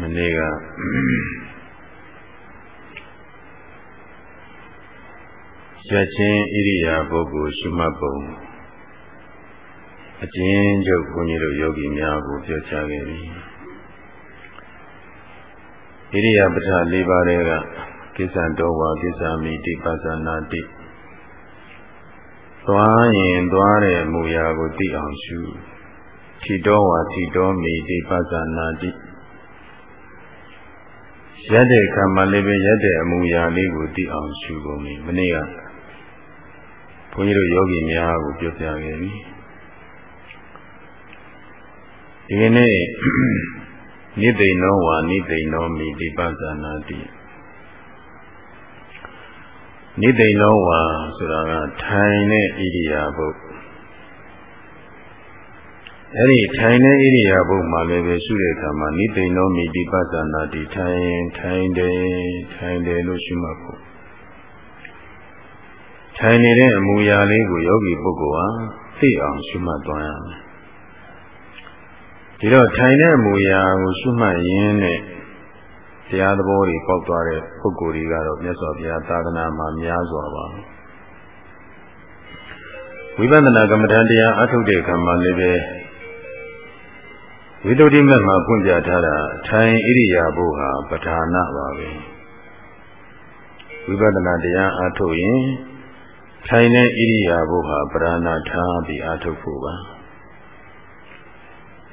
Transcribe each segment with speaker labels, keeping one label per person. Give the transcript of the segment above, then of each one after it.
Speaker 1: မနေ့ကရက်ချင်းဣရိယာပုဂ္ဂိုလ်ရှုမှတ်ပုံအကျဉ်းချုပ်ဘုန်းကြီးတို့ယောဂီများကိုပြောချခဲ့ပြီဣရိယာပဋ္ဌာ၄ပါးတွေကကိစ္စတော်ဝါကိစ္စမိတိပသနာတိသွားရင်သွားတဲ့မူရာကိုသိအောင်ရှု ထီတော်ဝါထီတော်မိတိပသနာတိရက်တဲ့ခါမှလည်းပဲရက်တဲ့အမူအရာလေးကိုသိအောင်ရှုကုန်ပြီမနေ့ကဘုန်းကြီးတို့ယောဂီများကိုပြောပြခဲ့ပြီဒီကနေ့နိသိဏောဝါနိသိဏောမိဒီပဇာနာတိနိသိဏောဝါဆိုတာကထိုင်တဲ့ဣရိယာပုတ် အဲ့ဒီထိုင်တဲ့ဣရိယာပုမှာလည်းပဲရှုတဲ့အခါမှာနိသိဏောမိတိပသနာတိထိုင်ထိုင်တယ်ထိုင်တယ်လို့ရှုမှတ်ဖို့ထိုင်နေတဲ့အမူအရာလေးကိုယောဂီပုဂ္ဂိုလ်ဟာသိအောင်ရှုမှတ်သွားရမယ်ဒီတော့ထိုင်တဲ့အမူအရာကိုရှုမှတ်ရင်းနဲ့တရားသဘောတွေပေါက်သွားတဲ့ပုဂ္ဂိုလ်တွေကတော့မြတ်စွာဘုရားသာသနာမှာများစွာပါဝိပဿနာကမ္မဋ္ဌာန်းတရားအထုတ်တဲ့အခါမှာလည်းပဲ ဝိသုဒ္ဓိမတ်မှာဖွင့်ပြထားတာထိုင်ဣရိယာပုဟာပဋ္ဌာနာပါပဲဝိပဿနာတရားအားထုတ်ရင်ထိုင်တဲ့ဣရိယာပုဟာပရဏထားပြီးအားထုတ်ဖို့ပါ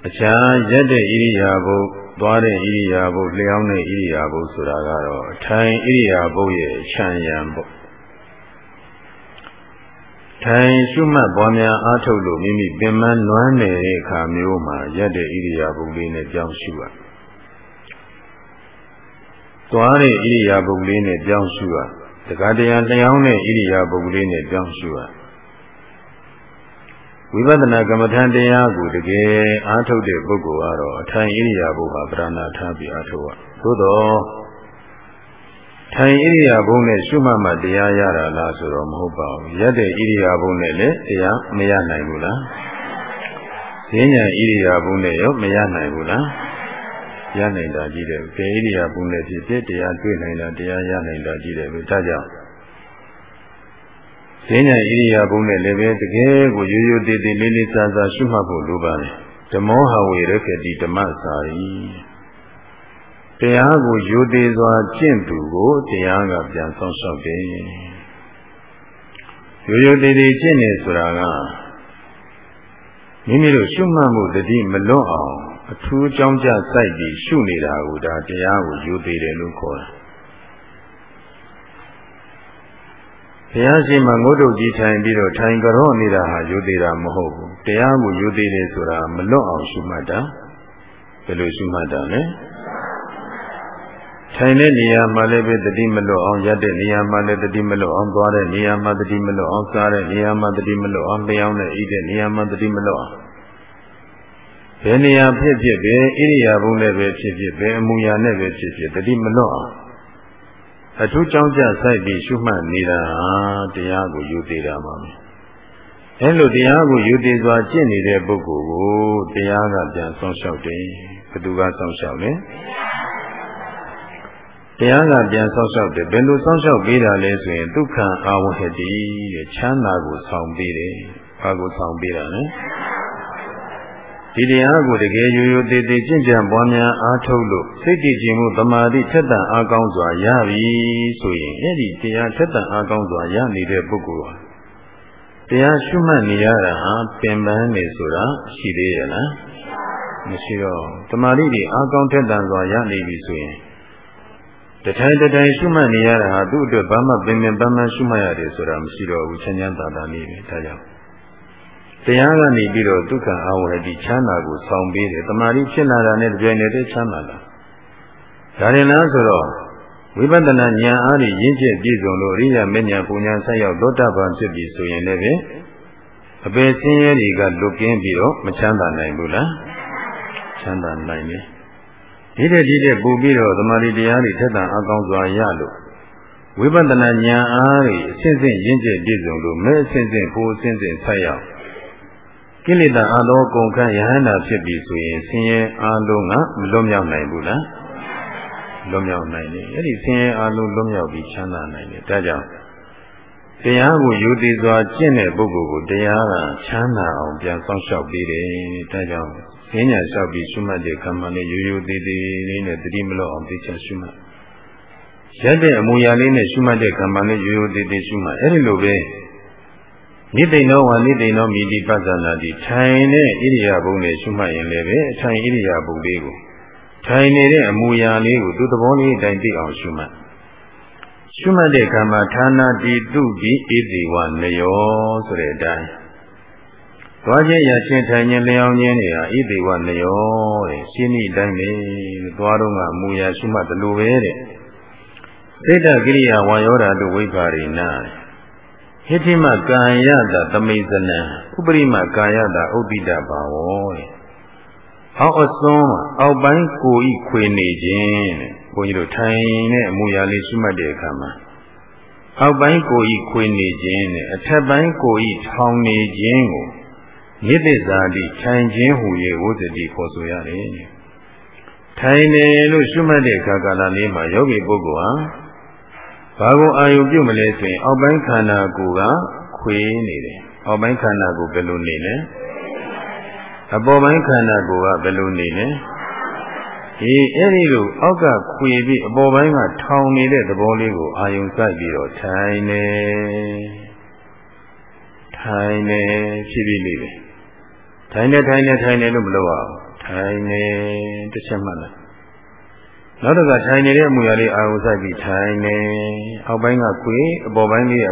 Speaker 1: အခြားရက်တဲ့ဣရိယာပုသွားတဲ့ဣရိယာပုလျောင်းတဲ့ဣရိယာပုဆိုတာကတော့ထိုင်ဣရိယာပုရဲ့ခြံရံပေါ့ ထိုင်ရှုမှတ်ပွားများအားထုတ်လို့မိမိပင်မနွမ်းနေတဲ့အခါမျိုးမှာရက်တဲ့ဣရိယာပုလေးနဲ့ကြောင်းရှုရသွားတဲ့ဣရိယာပုလေးနဲ့ကြောင်းရှုရတခါတရံလျောင်းတဲ့ဣရိယာပုလေးနဲ့ကြောင်းရှုရဝိပဿနာကမ္မထံတရားကိုတကယ်အားထုတ်တဲ့ပုဂ္ဂိုလ်ကတော့အထိုင်ဣရိယာပုဟာပရဏာထားပြီးအားထုတ်ရသို့တော့ ထိုင်ဣရိယာပုနဲ့ရှုမှတ်မှတရားရတာလားဆိုတော့မဟုတ်ပါဘူးရက်တဲ့ဣရိယာပုနဲ့လည်းတရားမရနိုင်ဘူးလားဈဉ္ညာဣရိယာပုနဲ့ရောမရနိုင်ဘူးလားရနိုင်တာကြီးတယ်ဘယ်ဣရိယာပုနဲ့ဖြစ်ဖြစ်တရားတွေ့နိုင်တာတရားရနိုင်တာကြီးတယ်ပဲဒါကြောင့်ဈဉ္ညာဣရိယာပုနဲ့လည်းပဲတကယ်ကိုရိုးရိုးသေးသေးလေးလေးစားစားရှုမှတ်ဖို့လိုပါတယ်ဓမ္မောဟဝေရခတိဓမ္မစာရီ တရားကိုယူသေးစွာကျင့်သူကိုတရားကပြန်ဆောင်ရှောက်တယ်။ယူယူသေးသေးကျင့်နေဆိုတာကမိမိတို့ရှုမှတ်မှုတတိမလွတ်အောင်အထူးကြောင်းကြစိုက်ပြီးရှုနေတာကိုဒါတရားကိုယူသေးတယ်လို့ခေါ်တာ။ဘုရားရှင်မှာငုတ်တုတ်ကြီးထိုင်ပြီးတော့ထိုင်ကြောနေတာဟာယူသေးတာမဟုတ်ဘူး။တရားကိုယူသေးတယ်ဆိုတာမလွတ်အောင်ရှုမှတ်တာ။ဘယ်လိုရှုမှတ်တာလဲ။ ထိုင်တဲ့နေရာမှာလည်းပဲတတိမလွတ်အောင်ရက်တဲ့နေရာမှာလည်းတတိမလွတ်အောင်သွားတဲ့နေရာမှာတတိမလွတ်အောင်စားတဲ့နေရာမှာတတိမလွတ်အောင်လျောင်းတဲ့ဤတဲ့နေရာမှာတတိမလွတ်အောင်ဘယ်နေရာဖြစ်ဖြစ်ပဲဣရိယာပုနဲ့ပဲဖြစ်ဖြစ်ပဲအမူအရာနဲ့ပဲဖြစ်ဖြစ်တတိမလွတ်အောင်အထူးကြောင့်ကြစိုက်ပြီးရှုမှတ်နေတာတရားကိုယူသေးတာပါပဲအဲလိုတရားကိုယူသေးစွာကျင့်နေတဲ့ပုဂ္ဂိုလ်ကိုတရားကပြန်ဆောင်းလျှောက်တယ်ဘယ်သူကဆောင်းလျှောက်လဲ တရားကပြန်ဆောက်ရှောက်တယ်ဘယ်လိုဆောက်ရှောက်ပေးတာလဲဆိုရင်ဒုက္ခအာဝဟတိတဲ့ချမ်းသာကိုဆောင်ပေးတယ်ဘာကိုဆောင်ပေးတာလဲဒီတရားကိုတကယ်ရိုးရိုးသေးသေးကျင့်ကြံပွားများအားထုတ်လို့စိတ်တည်ခြင်းမှုတမာတိထက်သန်အားကောင်းစွာရပြီဆိုရင်အဲ့ဒီတရားထက်သန်အားကောင်းစွာရနေတဲ့ပုဂ္ဂိုလ်ဟာတရားရှုမှတ်နေရတာဟာပင်ပန်းနေဆိုတာရှိသေးရဲ့လားမရှိတော့တမာတိတွေအားကောင်းထက်သန်စွာရနေပြီဆိုရင် တထိုင်တထိုင်ရှုမှတ်နေရတာဟာသူ့အတွက်ဘာမှပင်ပင်ပန်းပန်းရှုမှတ်ရတယ်ဆိုတာမရှိတော့ဘူးချမ်းချမ်းသာသာနေတယ်ဒါကြောင့်တရားကနေပြီးတော့ဒုက္ခအဝဟတိချမ်းသာကိုဆောင်ပေးတယ်တမာတိဖြစ်လာတာနဲ့တပြိုင်တည်းချမ်းသာလာဒါရင်လားဆိုတော့ဝိပဿနာဉာဏ်အားဖြင့်ရင့်ကျက်ပြည့်စုံလို့အရိယာမဉ္ဇဉ်ပူညာဆက်ရောက်သောတာပန်ဖြစ်ပြီဆိုရင်လည်းအပေဆင်းရဲတွေကလွတ်ကင်းပြီးတော့မချမ်းသာနိုင်ဘူးလားချမ်းသာနိုင်တယ် ဒီတဲ့ဒီတဲ့ပူပြီးတော့သမာဓိတရားတွေထက်သန်အကောင်းစွာရလို့ဝိပဿနာဉာဏ်အားဖြင့်အစဉ်စဉ်ရင့်ကျက်ပြည့်စုံလို့မဲ့အစဉ်စဉ်ပူအစဉ်စဉ်ဆက်ရောက်ကကိလေသာအသောကုန်ခန့်ယဟန္တာဖြစ်ပြီဆိုရင်ဆင်းရဲအလုံးကမလွတ်မြောက်နိုင်ဘူးလားလွတ်မြောက်နိုင်တယ်အဲ့ဒီဆင်းရဲအလုံးလွတ်မြောက်ပြီးချမ်းသာနိုင်တယ်ဒါကြောင့်တရားကိုယူတည်စွာကျင့်တဲ့ပုဂ္ဂိုလ်ကိုတရားကချမ်းသာအောင်ပြန်ဆောင်ရှောက်ပေးတယ်ဒါကြောင့် ဉာဏ်ညာလျှောက်ပြီးရှုမှတ်တဲ့ကမ္မနဲ့ရိုးရိုးသေးသေးလေးနဲ့တတိမလို့အောင်သိချင်ရှုမှတ်ရက်တဲ့အမူအရာလေးနဲ့ရှုမှတ်တဲ့ကမ္မနဲ့ရိုးရိုးသေးသေးရှုမှတ်အဲ့ဒီလိုပဲနိသိဏောဝါနိသိဏောမိတိပဿနာတိထိုင်တဲ့ဣရိယာပုနဲ့ရှုမှတ်ရင်လည်းပဲအထိုင်ဣရိယာပုလေးကိုထိုင်နေတဲ့အမူအရာလေးကိုသူ့သဘောလေးအတိုင်းသိအောင်ရှုမှတ်ရှုမှတ်တဲ့ကမ္မဌာနာတိတုတိဣတိဝနယောဆိုတဲ့အတိုင်း သွားခြင်းရချင်းထိုင်ခြင်းလျောင်းခြင်းတွေဟာဣတိဝနယောတဲ့ရှင်းဤတိုင်းပဲသွားတော့ကအမူအရာရှုမှတ်တယ်လို့ပဲတဲ့စိတ်တကိရိယာဝါယောဓာတုဝိပါရိနာဟိတိမကာယတသမိဇနံဥပရိမကာယတဥဒ္ဒိတဘာဝတဲ့အောက်အစွန်းအောက်ပိုင်းကိုဤခွေနေခြင်းတဲ့ဘုန်းကြီးတို့ထိုင်တဲ့အမူအရာလေးရှုမှတ်တဲ့အခါမှာအောက်ပိုင်းကိုဤခွေနေခြင်းနဲ့အထက်ပိုင်းကိုဤထောင်နေခြင်းကို မြစ်သစ္စာတိထိုင်ခြင်းဟူ၍ဝုဇ္ဇတိခေါ်ဆိုရတယ်ထိုင်နေလို့ရှုမှတ်တဲ့အခါကာလလေးမှာယောဂီပုဂ္ဂိုလ်ဟာဘာကိုအာယုပြုတ်မလဲဆိုရင်အောက်ပိုင်းခန္ဓာကိုယ်ကခွေနေတယ်အောက်ပိုင်းခန္ဓာကိုယ်ဘယ်လိုနေလဲအပေါ်ပိုင်းခန္ဓာကိုယ်ကဘယ်လိုနေလဲဒီအဲ့ဒီလိုအောက်ကခွေပြီးအပေါ်ပိုင်းကထောင်နေတဲ့သဘောလေးကိုအာယုံစိုက်ပြီးတော့ထိုင်နေထိုင်နေဖြစ်ပြီးနေတယ် ထိုင်နေထိုင်နေထိုင်နေလို့မလုပ်ရဘူးထိုင်နေတစ်ချက်မှတ်လိုက်နောက်တစ်ခါထိုင်နေတဲ့အမူအရာလေးအာရုံစိုက်ပြီးထိုင်နေအောက်ပိုင်းကခွေအပေါ်ပိုင်းလေးက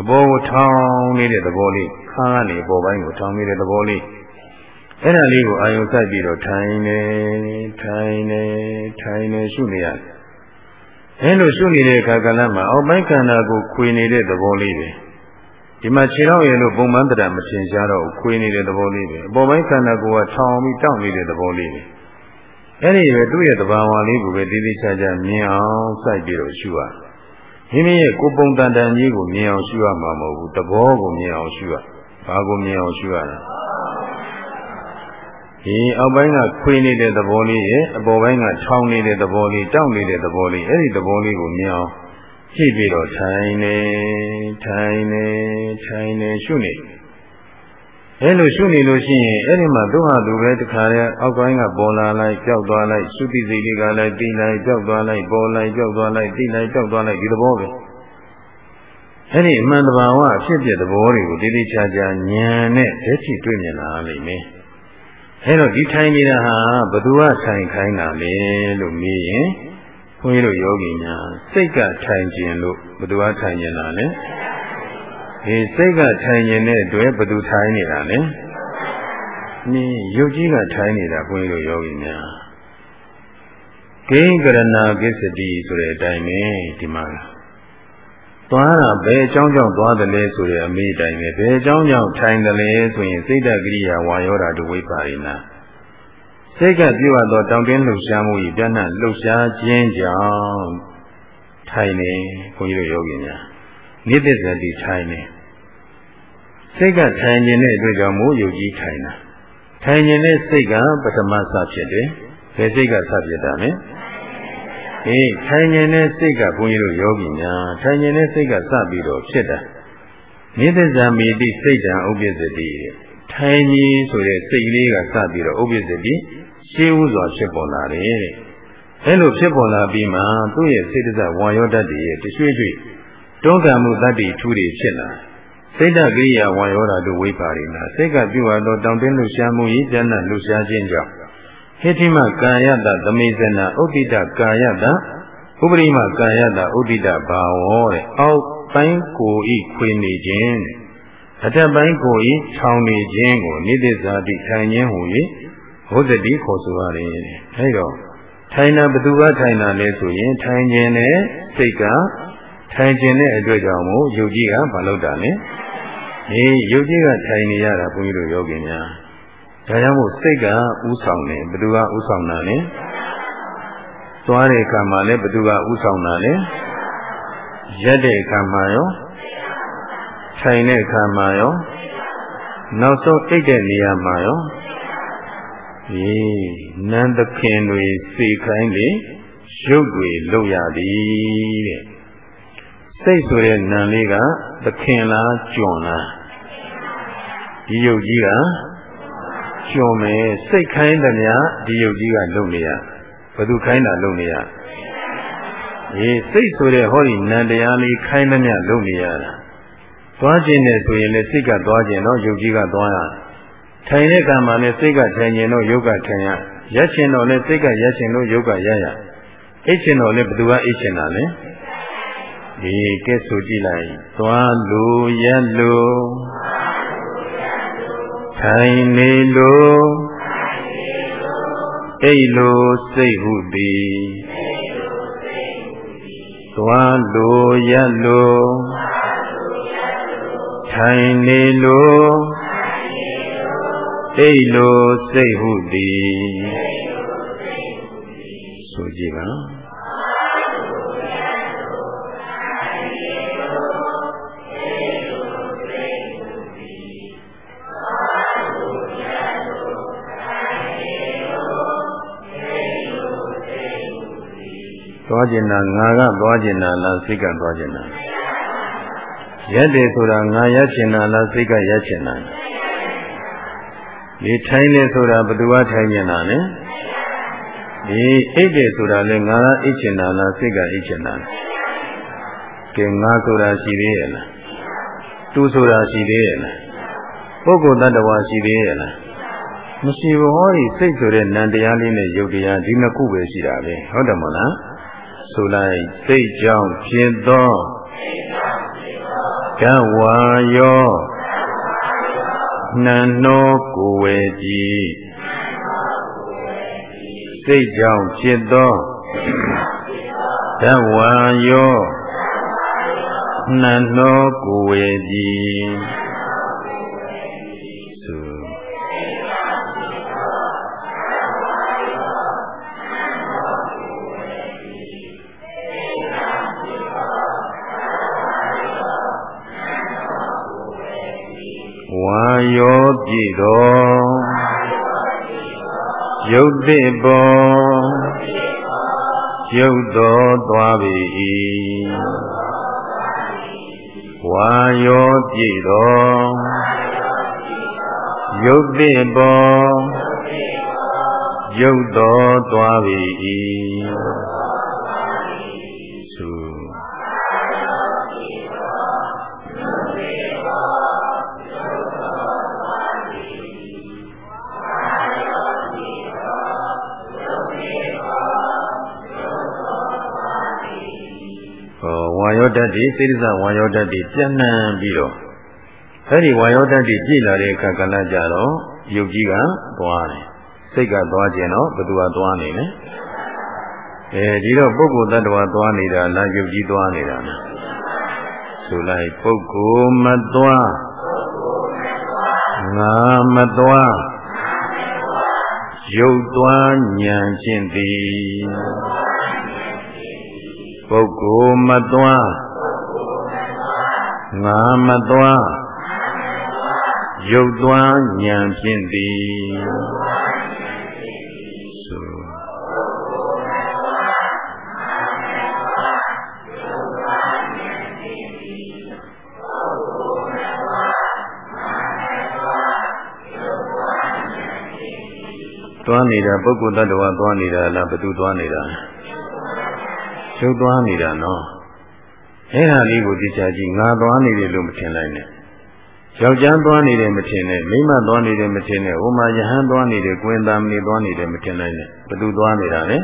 Speaker 1: အပေါ်ကိုထောင်းနေတဲ့သဘောလေးခါကနေအပေါ်ပိုင်းကိုထောင်းနေတဲ့သဘောလေးအဲ့ဒါလေးကိုအာရုံစိုက်ပြီးတော့ထိုင်နေထိုင်နေထိုင်နေရှုနေရတယ်အဲလိုရှုနေတဲ့အခါကလည်းမှာအောက်ပိုင်းခန္ဓာကိုခွေနေတဲ့သဘောလေးပဲ ဒီမှာခြေထောက်ရည်လို့ပုံမှန်တရားမထင်ရှားတော့ခွေနေတဲ့သဘောလေးပဲအပေါ်ပိုင်းခန္ဓာကိုယ်ကထောင်ပြီးတောင့်နေတဲ့သဘောလေးပဲအဲ့ဒီပဲသူ့ရဲ့သဘာဝလေးကိုပဲတည်တည်ချာချာမြင်အောင်စိုက်ပြီးတော့ရှုရမိမိရဲ့ကိုယ်ပုံတန်တန်ကြီးကိုမြင်အောင်ရှုရမှာမဟုတ်ဘူးသဘောကိုမြင်အောင်ရှုရဘာကိုမြင်အောင်ရှုရလဲဒီအောက်ပိုင်းကခွေနေတဲ့သဘောလေးရဲ့အပေါ်ပိုင်းကထောင်နေတဲ့သဘောလေးတောင့်နေတဲ့သဘောလေးအဲ့ဒီသဘောလေးကိုမြင်အောင် ကြည့်ပြီးတော့ထိုင်နေထိုင်နေထိုင်နေရှုနေအဲလိုရှုနေလို့ရှိရင်အဲ့ဒီမှာသူဟာသူပဲတခါတည်းအောက်ပိုင်းကပေါ်လာလိုက်ကြောက်သွားလိုက်သုတိစိတ်တွေကလည်းတိလိုက်ကြောက်သွားလိုက်ပေါ်လိုက်ကြောက်သွားလိုက်တိလိုက်ကြောက်သွားလိုက်ဒီသဘောပဲအဲ့ဒီအမှန်တဘာဝအဖြစ်ပြသဘောတွေကိုတိတိကျကျဉာဏ်နဲ့ဓာတ်ကြည့်တွေ့မြင်လာလိမ့်မယ်အဲတော့ဒီထိုင်နေတာဟာဘသူကထိုင်ခိုင်းတာလဲလို့မေးရင် ဘုန်းကြီးတို့ယောဂီများစိတ်ကထိုင်ခြင်းလို့ဘသူကထိုင်နေတာလဲဒီစိတ်ကထိုင်နေတဲ့အတွက်ဘသူထိုင်နေတာလဲนี่ယုတ်ကြီးကထိုင်နေတာဘုန်းကြီးတို့ယောဂီများကိဉ္ကရဏကိစ္စတိဆိုတဲ့အတိုင်းပဲဒီမှာသွားတာဘယ်အကြောင်းကြောင့်သွားတယ်လဲဆိုတဲ့အမိတိုင်ပဲဘယ်အကြောင်းကြောင့်ထိုင်တယ်လဲဆိုရင်စိတ်တကိရိယာဝါယောဓာတုဝိပါရိနာ စိတ်ကပြုတ်သောတောင်းတင်းလှုပ်ရှားမှုဤပြန့်နှံ့လှုပ်ရှားခြင်းကြောင့်ထိုင်နေဘုန်းကြီးတို့ယောဂီများနိတ္တဇတိထိုင်နေစိတ်ကထိုင်ခြင်းတဲ့အတွက်ကြောင့်မို့ယုတ်ကြီးထိုင်တာထိုင်ခြင်းတဲ့စိတ်ကပထမစဖြစ်တယ်ဘယ်စိတ်ကစဖြစ်တာလဲအေးထိုင်ခြင်းနဲ့စိတ်ကဘုန်းကြီးတို့ယောဂီများထိုင်ခြင်းနဲ့စိတ်ကစပြီးတော့ဖြစ်တာနိသဇာမိတိစိတ်တံဥပ္ပစ္စတိထိုင်ကြီးဆိုတဲ့စိတ်လေးကစပြီးတော့ဥပ္ပစ္စတိ ရှင်းဥစွာဖြစ်ပေါ်လာတယ်တဲ့အဲလိုဖြစ်ပေါ်လာပြီးမှသူ့ရဲ့စိတ်တဇဝါယောတတ်တွေရဲ့တရွှေ့ရွှေ့တွန်းကံမှုတတ္တိထူးတွေဖြစ်လာစိတ်တကိရိယာဝါယောဓာတို့ဝိပါရိနာစိတ်ကပြုအပ်သောတောင်းတင်းလှရှားမှုဤဉာဏ်လှရှားခြင်းကြောင့်ဟိတိမကာယတသမိဇနာဥဒိတကာယတဥပရိမကာယတဥဒိတဘာဝတဲ့အောက်ပိုင်းကိုဤခွေနေခြင်းအထက်ပိုင်းကိုဤခြောင်နေခြင်းကိုနိတိဇာတိထိုင်ခြင်းဟူ၍ ဘုဇတိခေါ်ဆိုရတယ်အဲတော့ထိုင်တာဘသူကထိုင်တာလဲဆိုရင် ထိုင်ခြင်းနဲ့စိတ်ကထိုင်ခြင်းတဲ့အတွက်ကြောင့်မို့ယုတ်ကြီးကမလုပ်တာနဲ့ဒီယုတ်ကြီးကထိုင်နေရတာဘုန်းကြီးတို့ယောဂီများဒါကြောင့်မို့စိတ်ကဥဆောင်တယ်ဘသူကဥဆောင်တာလဲသွားတဲ့အခါမှာလည်းဘသူကဥဆောင်တာလဲရက်တဲ့အခါမှာရောထိုင်တဲ့အခါမှာရောနောက်ဆုံးအိတ်တဲ့နေရာမှာရော အေးနန်းသခင်တွေစေခိုင်းလေရုပ်တွေလုတ်ရသည်တဲ့စိတ်ဆိုတဲ့နံလေးကသခင်လားကြွန်လားဒီယုတ်ကြီးကကြွန်မယ်စိတ်ခိုင်းတယ်များဒီယုတ်ကြီးကလုံနေရဘသူခိုင်းတာလုံနေရအေးစိတ်ဆိုတဲ့ဟောဒီနံတရားလေးခိုင်းတယ်များလုံနေရတာသွားခြင်းနဲ့ဆိုရင်လည်းစိတ်ကသွားခြင်းတော့ယုတ်ကြီးကသွားရ ထိုင်တဲ့ကံမှာလည်းစိတ်ကထိုင်ခြင်းတော့ယုတ်ကထိုင်ရရက်ခြင်းတော့လည်းစိတ်ကရက်ခြင်းတော့ယုတ်ကရရအိတ်ခြင်းတော့လည်းဘသူကအိတ်ခြင်းတာလဲဒီကဲဆိုကြည့်လိုက်သွားလိုရက်လိုထိုင်နေလိုအိတ်လိုစိတ်ဟုသည်သွားလိုရက်လိုထိုင်နေလို အိတ်လိုစိတ်ဟုသည်ဆိုကြည့်ပါသွားကျင်တာငါကသွားကျင်တာလားစိတ်ကသွားကျင်တာရက်တယ်ဆိုတာငါရက်ကျင်တာလားစိတ်ကရက်ကျင်တာ ဒီထိုင်းတယ်ဆိုတာဘယ်သူကထိုင်းကျင်တာလဲဒီအိတ်တယ်ဆိုတာလဲငါကအိတ်ကျင်တာလားစိတ်ကအိတ်ကျင်တာလဲကဲငါဆိုတာရှိသေးရဲ့လားသူဆိုတာရှိသေးရဲ့လားပုဂ္ဂိုလ်တ attva ရှိသေးရဲ့လားမရှိဘူးဟောဒီစိတ်ဆိုတဲ့နံတရားလေးနဲ့ယုတ်တရားဒီနှစ်ခုပဲရှိတာပဲဟုတ်တယ်မဟုတ်လားဆိုလိုက်စိတ်ကြောင့်ဖြစ်သောကဝါယော နှံနှောကိုဝေကြည်စိတ်ကြောင့်ဖြစ်သောကဝါယောနှံနှောကိုဝေ ကြည်ရောပြည့်တော်ရုပ်တိပေါ်ရုပ်တော်သွားပြီဝါရောပြည့်တော်ရုပ်တိပေါ်ရုပ်တော်သွားပြီ ယောဓာတ်တွေစိတ္တဇဝါယောဓာတ်တွေပြန့်နှံ့ပြီးတော့အဲဒီဝါယောဓာတ်တွေပြည့်လာတဲ့အခါကလည်းကြတော့ယုတ်ကြီးကသွားတယ်စိတ်ကသွားခြင်းတော့ဘသူကသွားနေလဲအဲဒီတော့ပုဂ္ဂိုလ်တ attva သွားနေတာလားယုတ်ကြီးသွားနေတာလားဆိုလိုက်ပုဂ္ဂိုလ်မသွားငါမသွားယုတ်သွားဉာဏ်ရှင်းသည် ပုဂ္ဂိုလ်မသွားငါမသွားရုပ်သွားဉာဏ်ဖြင့်သည်သွားနေတာပုဂ္ဂိုလ်တ attva သွားနေတာလားဘယ်သူသွားနေတာလဲ ရှုပ်သွားနေတာနော်အဲ့ဒါလေးကိုသိချကြည့်ငါသွားနေတယ်လို့မထင်လိုက်နဲ့ယောက်ျားသွားနေတယ်မထင်နဲ့မိန်းမသွားနေတယ်မထင်နဲ့ဟိုမှာယဟန်သွားနေတယ်ကွင်သားမနေသွားနေတယ်မထင်လိုက်နဲ့ဘသူသွားနေတာလဲ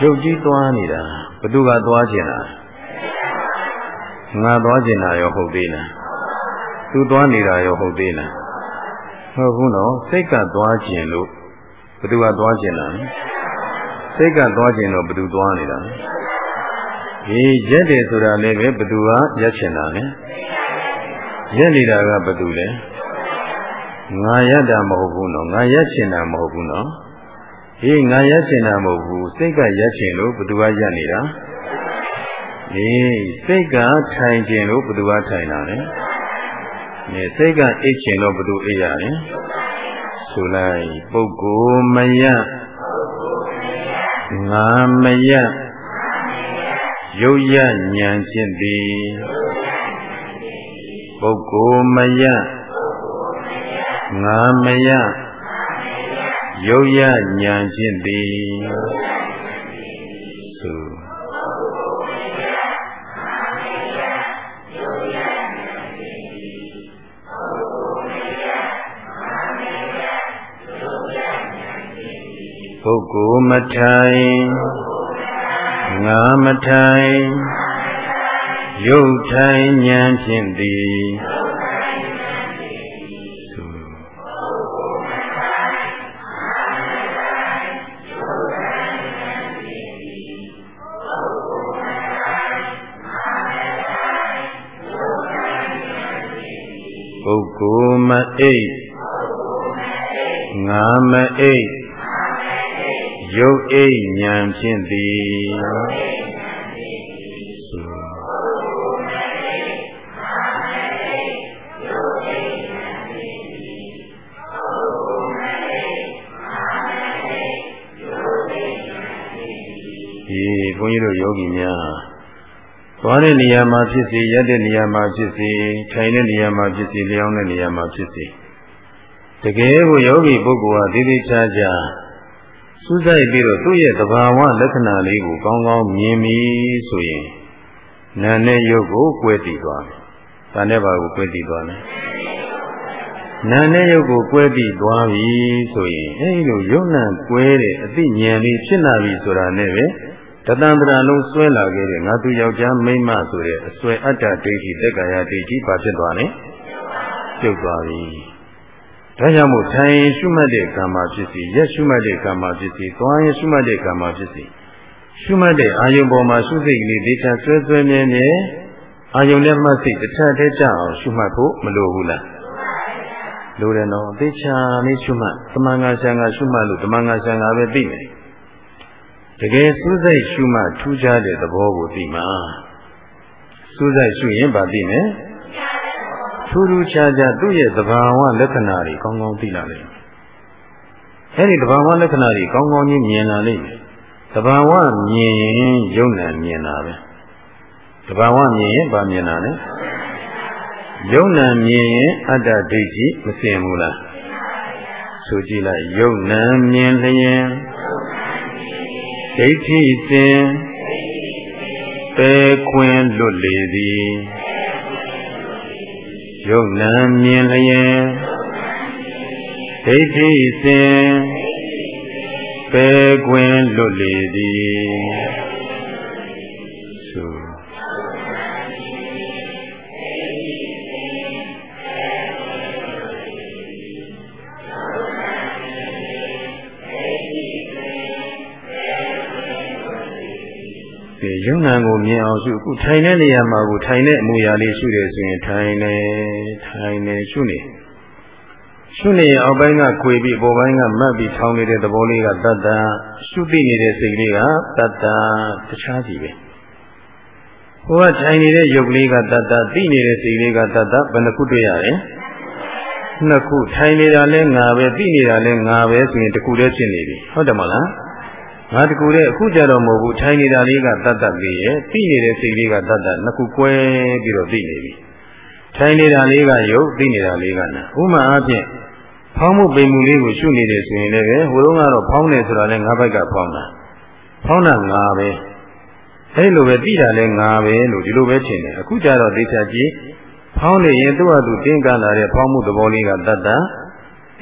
Speaker 1: ရုပ်ကြီးသွားနေတာဘသူကသွားကျင်တာငါသွားကျင်တာရောဟုတ်သေးလားသူသွားနေတာရောဟုတ်သေးလားဟုတ်ဘူးနော်စိတ်ကသွားကျင်လို့ဘသူကသွားကျင်တာလဲ စိတ်ကသွားခြင်းတော့ဘသူသွားနေတာလဲဒီရက်တယ်ဆိုတာလည်းပဲဘသူကရက်ချင်တာလဲရက်နေတာကဘသူလဲငါရက်တာမဟုတ်ဘူးနော်ငါရက်ချင်တာမဟုတ်ဘူးနော်ဒီငါရက်ချင်တာမဟုတ်ဘူးစိတ်ကရက်ချင်လို့ဘသူကရက်နေတာဒီစိတ်ကထိုင်ခြင်းလို့ဘသူကထိုင်တာလဲနေစိတ်ကအိတ်ချင်တော့ဘယ်သူအိတ်ရလဲဆိုလိုက်ပုဂ္ဂိုလ်မယ ငါမယရုပ်ရဉာဏ်ဖြင့်သည်ပုဂ္ဂိုလ်မယငါမယရုပ်ရဉာဏ်ဖြင့်သည် ပုဂ္ဂိုလ်မထိုင်ငါမထိုင်ရုပ်ထိုင်ဉာဏ်ဖြင့်သည်ပုဂ္ဂိုလ်မအိတ် ရုပ်အိဉာဏ်ဖြင့်သည်ဒီဘုန်းကြီးတို့ယောဂီများသွားတဲ့နေရာမှာဖြစ်စေရက်တဲ့နေရာမှာဖြစ်စေထိုင်တဲ့နေရာမှာဖြစ်စေလျောင်းတဲ့နေရာမှာဖြစ်စေတကယ်ကိုယောဂီပုဂ္ဂိုလ်ဟာဒီဒီချာချာ စူးစိုက်ပြီးတော့သူ့ရဲ့သဘာဝလက္ခဏာလေးကိုကောင်းကောင်းမြင်ပြီဆိုရင်နာနဲ့ရုပ်ကိုကွဲတည်သွားတယ်။ဒါနဲ့ပါကိုကွဲတည်သွားတယ်။နာနဲ့ရုပ်ကိုကွဲတည်သွားပြီဆိုရင်အဲဒီလိုယုံနာကွဲတဲ့အသိဉာဏ်လေးဖြစ်လာပြီဆိုတာနဲ့ပဲတတန်တရာလုံးဆွဲလာခဲ့တဲ့ငါသူယောက်ျားမိန်းမဆိုတဲ့အစွဲအတ္တဒိဋ္ဌိတက္ကရာဒိဋ္ဌိပါဖြစ်သွားတယ်။ပြုတ်သွားပြီ။ ဒါကြောင့်မို့ထိုင်ရှုမှတ်တဲ့ကံမှာဖြစ်စီရက်ရှုမှတ်တဲ့ကံမှာဖြစ်စီသွားရင်ရှုမှတ်တဲ့ကံမှာဖြစ်စီရှုမှတ်တဲ့အာယုံပေါ်မှာရှုစိတ်ကလေးဒေချာဆွဲဆွဲမြဲမြဲအာယုံနဲ့မှတ်စိတ်တစ်ထပ်တည်းကြအောင်ရှုမှတ်ဖို့မလိုဘူးလားလိုတယ်နော်ဒေချာလေးရှုမှတ်သမန်ငါဆံငါရှုမှတ်လို့သမန်ငါဆံငါပဲသိမယ်တကယ်စူးစိတ်ရှုမှတ်ထူးခြားတဲ့သဘောကိုသိမှာစူးစိတ်ရှုရင်ဗာသိမယ် ထူးထူးခြားခြားသူ့ရဲ့သဘာဝလက္ခဏာတွေကောင်းကောင်းသိလာလိမ့်မယ်။အဲဒီသဘာဝလက္ခဏာတွေကောင်းကောင်းကြီးမြင်လာလိမ့်မယ်။သဘာဝမြင်ရင်ယုံနာမြင်တာပဲ။သဘာဝမြင်ရင်ဗာမြင်တာလေ။ယုံနာမြင်ရင်အတ္တဒိဋ္ဌိမစင်ဘူးလား။ဆိုကြည့်လိုက်ယုံနာမြင်လျင်ဒိဋ္ဌိစင်ပေခွင်လွတ်လေသည် ယုတ်နံမြင်လျင်ဒိဋ္ဌိစဉ်ပေကွင်လွတ်လေသည် ယုံနာကိုမြင်အောင်ရှုအခုထိုင်တဲ့နေရာမှာကိုထိုင်တဲ့အမူအရာလေးရှုတယ်ဆိုရင်ထိုင်နေထိုင်နေရှုနေရှုနေအောက်ပိုင်းကခွေပြီးပေါ်ပိုင်းကမတ်ပြီးထောင်းနေတဲ့သဘောလေးကတတ္တရှုသိနေတဲ့စိတ်လေးကတတ္တတခြားစီပဲဟိုကထိုင်နေတဲ့ယုတ်လေးကတတ္တသိနေတဲ့စိတ်လေးကတတ္တဘယ်နှခုတွေ့ရလဲနှစ်ခုထိုင်နေတာလဲငါပဲသိနေတာလဲငါပဲဆိုရင်တစ်ခုတည်းဖြစ်နေပြီဟုတ်တယ်မလား ငါတကူတဲ့အခုကြတော့မဟုတ်ဘူးထိုင်နေတာလေးကတတ်တတ်လေးရဲ့သိနေတဲ့စိတ်လေးကတတ်တတ်နှစ်ခုကွဲပြီးတော့သိနေပြီထိုင်နေတာလေးကယုတ်သိနေတာလေးကနာဥမာအားဖြင့်ဖောင်းမှုပိန်မှုလေးကိုရှုနေတယ်ဆိုရင်လည်းဟိုတုန်းကတော့ဖောင်းတယ်ဆိုတာလည်းငါးဘက်ကဖောင်းတာဖောင်းတာငါပဲအဲ့လိုပဲသိတာလည်းငါပဲလို့ဒီလိုပဲထင်တယ်အခုကြတော့သိချာကြည့်ဖောင်းနေရင်သူ့ဟာသူတင်းကလာတဲ့ဖောင်းမှုသဘောလေးကတတ်တတ်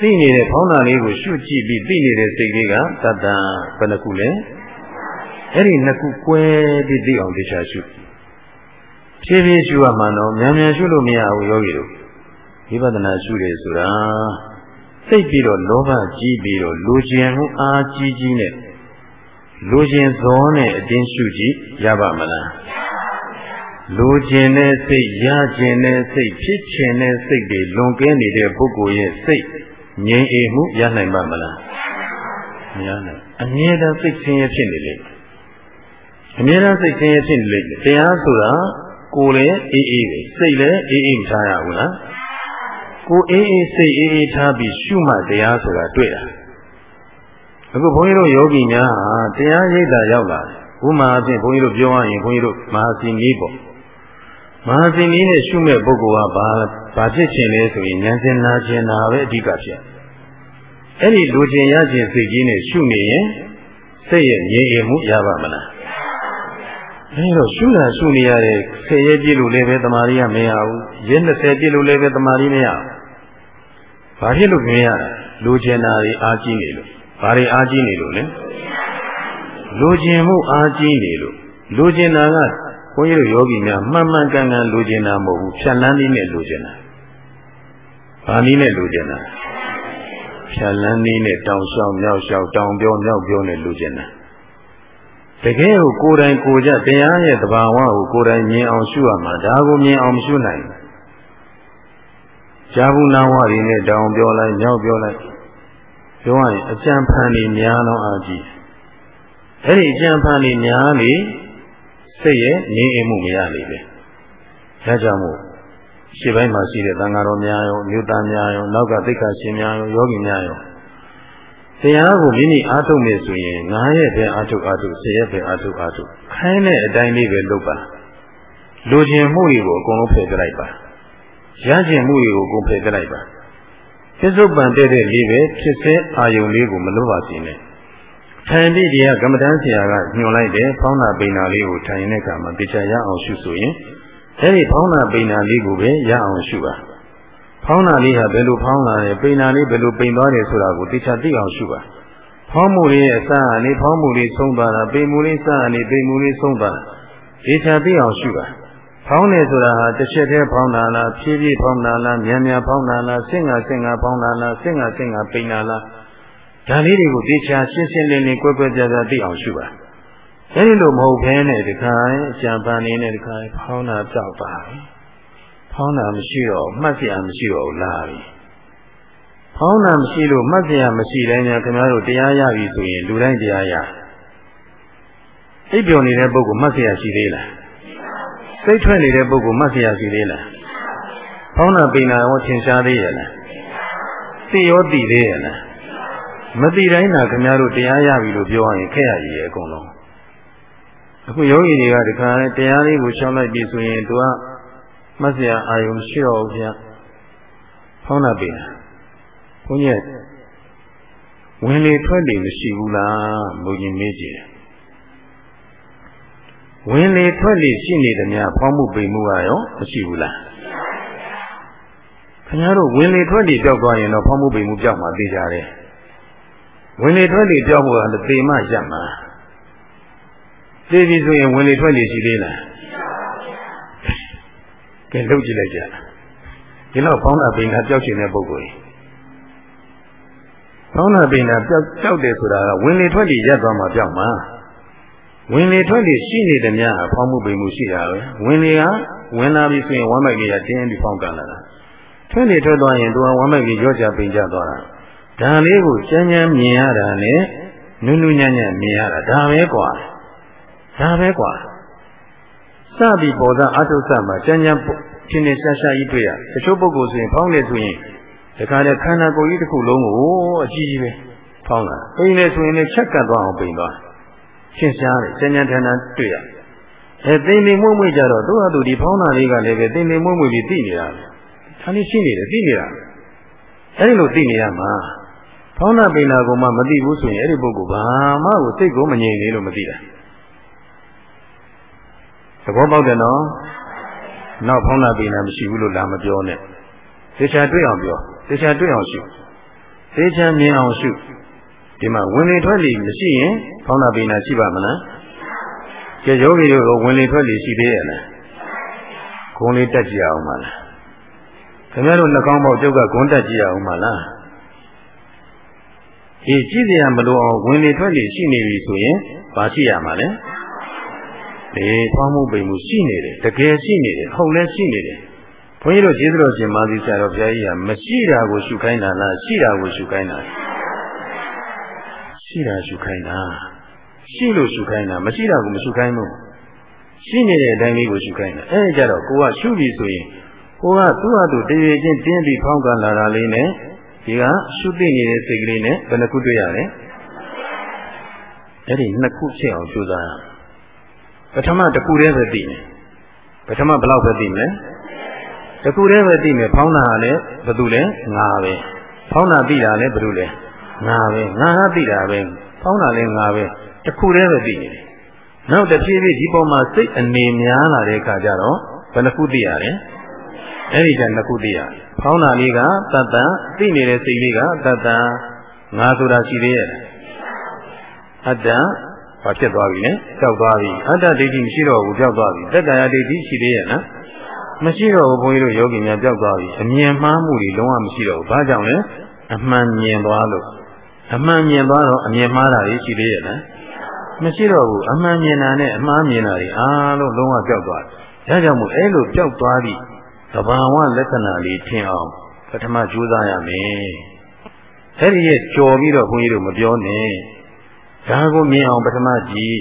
Speaker 1: သိနေတဲ့ဖောင်းတာလေးကိုရှုကြည့်ပြီးသိနေတဲ့စိတ်လေးကတတ္တဘယ်နှခုလဲအဲ့ဒီနှစ်ခုကွဲပြီးသိအောင်တရားရှုဖြည်းဖြည်းရှုရမှတော့မြန်မြန်ရှုလို့မရဘူးယောဂီတို့ဝိပဿနာရှုတယ်ဆိုတာစိတ်ပြီးတော့လောဘကြီးပြီးတော့လူကျင်မှုအားကြီးကြီးနဲ့လူကျင်ဇောနဲ့အတင်းရှုကြည့်ရပါမလားလူကျင်တဲ့စိတ်ရကျင်တဲ့စိတ်ဖြစ်ကျင်တဲ့စိတ်တွေလွန်ကဲနေတဲ့ပုဂ္ဂိုလ်ရဲ့စိတ် ငြိမ်အေမှုရနိုင်ပါမလားမရနိုင်အမြဲတမ်းစိတ်ဆင်းရဲဖြစ်နေလေအမြဲတမ်းစိတ်ဆင်းရဲဖြစ်နေလေတရားဆိုတာကိုယ်လည်းအေးအေးပဲစိတ်လည်းအေးအေးမထားရဘူးလားကိုအေးအေးစိတ်အေးအေးထားပြီးရှုမှတ်တရားဆိုတာတွေ့တာအခုဘုန်းကြီးတို့ယောဂီများဟာတရားရိပ်တာရောက်လာတယ်ဥမာအဖြစ်ဘုန်းကြီးတို့ပြောရရင်ဘုန်းကြီးတို့မဟာစီနီးပေါ့မဟာစီနီးနဲ့ရှုမဲ့ပုဂ္ဂိုလ်ကဘာ ဘာဖြစ်ခြင်းလဲဆိုရင်ဉာဏ်စင်နာခြင်းနာပဲအဓိကဖြစ်အဲ့ဒီလူချင်းရခြင်းစိတ်ကြီးနဲ့ရှုနေရင်စိတ်ရဲ့ငြိမ်အေမှုရပါမလားအဲတော့ရှုတာရှုနေရတဲ့ဆယ်ရက်ပြည့်လို့လည်းပဲတမာရီကမရဘူးရက်20ပြည့်လို့လည်းပဲတမာရီမရဘူးဘာဖြစ်လို့မရတာလူကျင်တာတွေအားကြီးနေလို့ဘာတွေအားကြီးနေလို့လဲလူကျင်မှုအားကြီးနေလို့လူကျင်တာကဘုန်းကြီးတို့ယောဂီများမှန်မှန်ကန်ကန်လူကျင်တာမဟုတ်ဘူးဖြတ်လန်းနည်းနဲ့လူကျင်တာ ဘာနည်းနဲ့လူကျင်တာဖြတ်လန်းနည်းနဲ့တောင်လျှောက်မြောက်လျှောက်တောင်ပြောမြောက်ပြောနဲ့လူကျင်တာတကယ်ကိုကိုယ်တိုင်ကိုယ်ကြတရားရဲ့တဘာဝကိုကိုယ်တိုင်မြင်အောင်ရှုရမှာဒါကိုမြင်အောင်မရှုနိုင်ဘူးကြာဘူးနာဝရီနဲ့တောင်ပြောလိုက်မြောက်ပြောလိုက်ပြောရရင်အကြံဖန်နေများတော့အာကြည့်အဲ့ဒီအကြံဖန်နေများနေစိတ်ရဲ့ငြိမ်အေးမှုမရလေပဲဒါကြောင့်မို့ ရှေ့ပိုင်းမှာရှိတဲ့သံဃာတော်များရောမြို့သားများရောနောက်ကသိက္ခာရှင်များရောယောဂီများရောတရားကိုမိမိအားထုတ်နေဆိုရင်9ရက်ပဲအားထုတ်အားထုတ်10ရက်ပဲအားထုတ်အားထုတ်ခိုင်းတဲ့အတိုင်းလေးပဲလုပ်ပါလူကျင်မှုတွေကိုအကုန်လုံးဖယ်ပြလိုက်ပါရကျင်မှုတွေကိုအကုန်ဖယ်ပြလိုက်ပါပစ္စုပန်တဲ့တဲ့လေးပဲဖြစ်စေအာယုံလေးကိုမလို့ပါစေနဲ့ထိုင်ပြီးတရားကမ္မဋ္ဌာန်းဆရာကညွှန်လိုက်တယ်ဖောင်းနာပိန်နာလေးကိုထိုင်တဲ့အခါမှာတရားရအောင်ရှုဆိုရင် အဲဒီဖောင်းနာပိန်နာလေးကိုပဲရအောင်ရှုပါဖောင်းနာလေးဟာဘယ်လိုဖောင်းလာတယ်ပိန်နာလေးဘယ်လိုပိန်သွားတယ်ဆိုတာကိုသိချာသိအောင်ရှုပါဖောင်းမှုလေးရဲ့အစအနေဖောင်းမှုလေးဆုံးသွားတာပိန်မှုလေးစအနေပိန်မှုလေးဆုံးသွားတာသိချာသိအောင်ရှုပါဖောင်းတယ်ဆိုတာဟာတစ်ချက်တည်းဖောင်းတာလားဖြည်းဖြည်းဖောင်းတာလားမြန်မြန်ဖောင်းတာလားဆင့်ငါဆင့်ငါဖောင်းတာလားဆင့်ငါဆင့်ငါပိန်တာလားဒါလေးတွေကိုသိချာရှင်းရှင်းလင်းလင်းကွဲကွဲပြားပြားသိအောင်ရှုပါ အဲဒီလိုမဟုတ်ဘဲနဲ့တခါအကြံပန်းနေတဲ့တခါဖောင်းတာကြောက်ပါပဲဖောင်းတာမရှိတော့မှတ်စရာမရှိတော့ဘူးလားပြီဖောင်းတာမရှိလို့မှတ်စရာမရှိတိုင်းများခင်ဗျားတို့တရားရပြီဆိုရင်လူတိုင်းတရားရစိတ်ပျော်နေတဲ့ပုဂ္ဂိုလ်မှတ်စရာရှိသေးလားစိတ်ထွက်နေတဲ့ပုဂ္ဂိုလ်မှတ်စရာရှိသေးလားဖောင်းတာပိန်တာရောထင်ရှားသေးရဲ့လားသိရောသိသေးရဲ့လားမသိတိုင်းသာခင်ဗျားတို့တရားရပြီလို့ပြောရင်ခက်ရကြီးရဲ့အကုန်လုံး အခုယောဂီတွေကဒီခါလဲတရားလေးကိုရှောင်းလိုက်ပြီဆိုရင်သူကမှတ်စရာအာယုံရှိတော့ဘူးဗျာဖောင်းတာပြီဘုန်းကြီးဝင်လေထွက်လေမရှိဘူးလားမူကြီးမေးကြည့်ဝင်လေထွက်လေရှိနေတယ်များဖောင်းမှုပိန်မှုကရောမရှိဘူးလားခင်ဗျားတို့ဝင်လေထွက်လေပြောက်သွားရင်တော့ဖောင်းမှုပိန်မှုပြောက်မှသိကြတယ်ဝင်လေထွက်လေပြောက်ဖို့ကလည်းသေမှရမှာ သိပြီဆိုရင်ဝင်လေထွက်လေရှိသေးလားကဲလှုပ်ကြည့်လိုက်ကြဒီတော့ဖောင်းတာပိန်တာပျောက်ရှင်တဲ့ပုဂ္ဂိုလ်ဖောင်းတာပိန်တာပျောက်ပျောက်တယ်ဆိုတာကဝင်လေထွက်လေရပ်သွားမှပျောက်မှာဝင်လေထွက်လေရှိနေတယ်များဖောင်းမှုပိန်မှုရှိတာပဲဝင်လေကဝင်လာပြီဆိုရင်ဝမ်းမိုက်လေးကတင်းပြီးဖောင်းကန်လာတာထွက်လေထွက်သွားရင်သူကဝမ်းမိုက်လေးရော့ကြပိန်ကြသွားတာဒါလေးကိုကျမ်းကျမ်းမြင်ရတာနဲ့နုနုညံ့ညံ့မြင်ရတာဒါပဲကွာ ဒါပဲကွာစပြီးပေါ်သားအထုဆမှာကျမ်းကျမ်းရှင်းနေရှားရှားကြီးတွေ့ရတချို့ပုဂ္ဂိုလ်ဆိုရင်ဖောင်းနေဆိုရင်ဒီခါနဲ့ခန္ဓာကိုယ်ကြီးတစ်ခုလုံးကိုအကြီးကြီးပဲဖောင်းလာပိန်နေဆိုရင်လည်းချက်ကတ်သွားအောင်ပိန်သွားရှင်းရှားတယ်ကျမ်းကျမ်းထန်ထန်တွေ့ရအဲသိနေမွေ့မွေ့ကြတော့သူ့ဟာသူဒီဖောင်းတာလေးကလည်းပဲသိနေမွေ့မွေ့ပြီးသိနေတာပဲဒါလေးရှိနေတယ်သိနေတာအဲဒီလိုသိနေရမှာဖောင်းနာပိန်နာကိုမှမသိဘူးဆိုရင်အဲ့ဒီပုဂ္ဂိုလ်ဘာမှကိုစိတ်ကိုမငြိမ်နေလို့မသိတာ သဘောပေါက်တယ်နော်နောက်ဖောင်းနာပိန်နာမရှိဘူးလို့လာမပြောနဲ့သေချာတွေ့အောင်ပြောသေချာတွေ့အောင်ရှုသေချာမြင်အောင်ရှုဒီမှာဝင်လေထွက်လေမရှိရင်ဖောင်းနာပိန်နာရှိပါမလားကျေယောဂီတို့ဝင်လေထွက်လေရှိသေးရဲ့လားဂုံလေးတက်ကြည့်အောင်ပါလားခင်ဗျားတို့နှာခေါင်းပေါက်ကျုပ်ကဂုံတက်ကြည့်အောင်ပါလားဒီကြည့်စရာမလိုအောင်ဝင်လေထွက်လေရှိနေပြီဆိုရင်ဘာရှိရမှာလဲ ဒီဖောင်းမှုပိန်မှုရှိနေတယ်တကယ်ရှိနေတယ်ဟုတ်လဲရှိနေတယ်ဘုန်းကြီးတို့ကျေးဇူးတော်ရှင်မာသီဆရာတော်ဘုရားကြီးကမရှိတာကိုရှုခိုင်းတာလားရှိတာကိုရှုခိုင်းတာရှိတာရှုခိုင်းတာရှိလို့ရှုခိုင်းတာမရှိတာကိုမရှုခိုင်းဘူးရှိနေတဲ့အတိုင်းလေးကိုရှုခိုင်းတာအဲကြတော့ကိုကရှုပြီဆိုရင်ဟိုကသူ့ဟာသူတရေချင်းတင်းပြီးဖောင်းကန်လာတာလေးနဲ့ဒီကရှုသိနေတဲ့စိတ်ကလေးနဲ့ဘယ်နှခုတွေ့ရလဲအဲ့ဒီနှစ်ခုဖြစ်အောင်ကြိုးစား ပထမတစ်ခုတည်းပဲသိမယ်ပထမဘယ်လောက်ပဲသိမလဲတစ်ခုတည်းပဲသိမယ်ဖောင်းတာကလည်းဘယ်သူလဲငါပဲဖောင်းတာသိတာလည်းဘယ်သူလဲငါပဲငါကသိတာပဲဖောင်းတာလည်းငါပဲတစ်ခုတည်းပဲသိနေတယ်နောက်တစ်ဖြည်းဖြည်းဒီပေါ်မှာစိတ်အနေများလာတဲ့အခါကျတော့ဘယ်နှခုသိရလဲအဲ့ဒီကနှစ်ခုသိရဖောင်းတာလေးကတတ်တန်သိနေတဲ့စိတ်လေးကတတ်တန်ငါဆိုတာရှိသေးရဲ့အတ္တ ဘာဖြစ်သွားပြီလဲကြောက်သွားပြီအတ္တဒိဋ္ဌိမရှိတော့ဘူးကြောက်သွားပြီတက္ကရာဒိဋ္ဌိရှိသေးရဲ့နော်မရှိတော့ဘူးဘုန်းကြီးတို့ယောဂီများကြောက်သွားပြီအမြင်မှားမှုတွေလုံးဝမရှိတော့ဘူးဘာကြောင့်လဲအမှန်မြင်သွားလို့အမှန်မြင်သွားတော့အမြင်မှားတာတွေရှိသေးရဲ့နော်မရှိတော့ဘူးအမှန်မြင်တာနဲ့အမှားမြင်တာတွေအားလုံးလုံးဝကြောက်သွားတယ်ဒါကြောင့်မို့အဲ့လိုကြောက်သွားသည့်သဘာဝလက္ခဏာလေးထင်အောင်ပထမကြိုးစားရမယ်အဲ့ဒီရဲ့ကြော်ပြီးတော့ဘုန်းကြီးတို့မပြောနဲ့ ဒါကိုမြင်အောင်ပထမကြည့်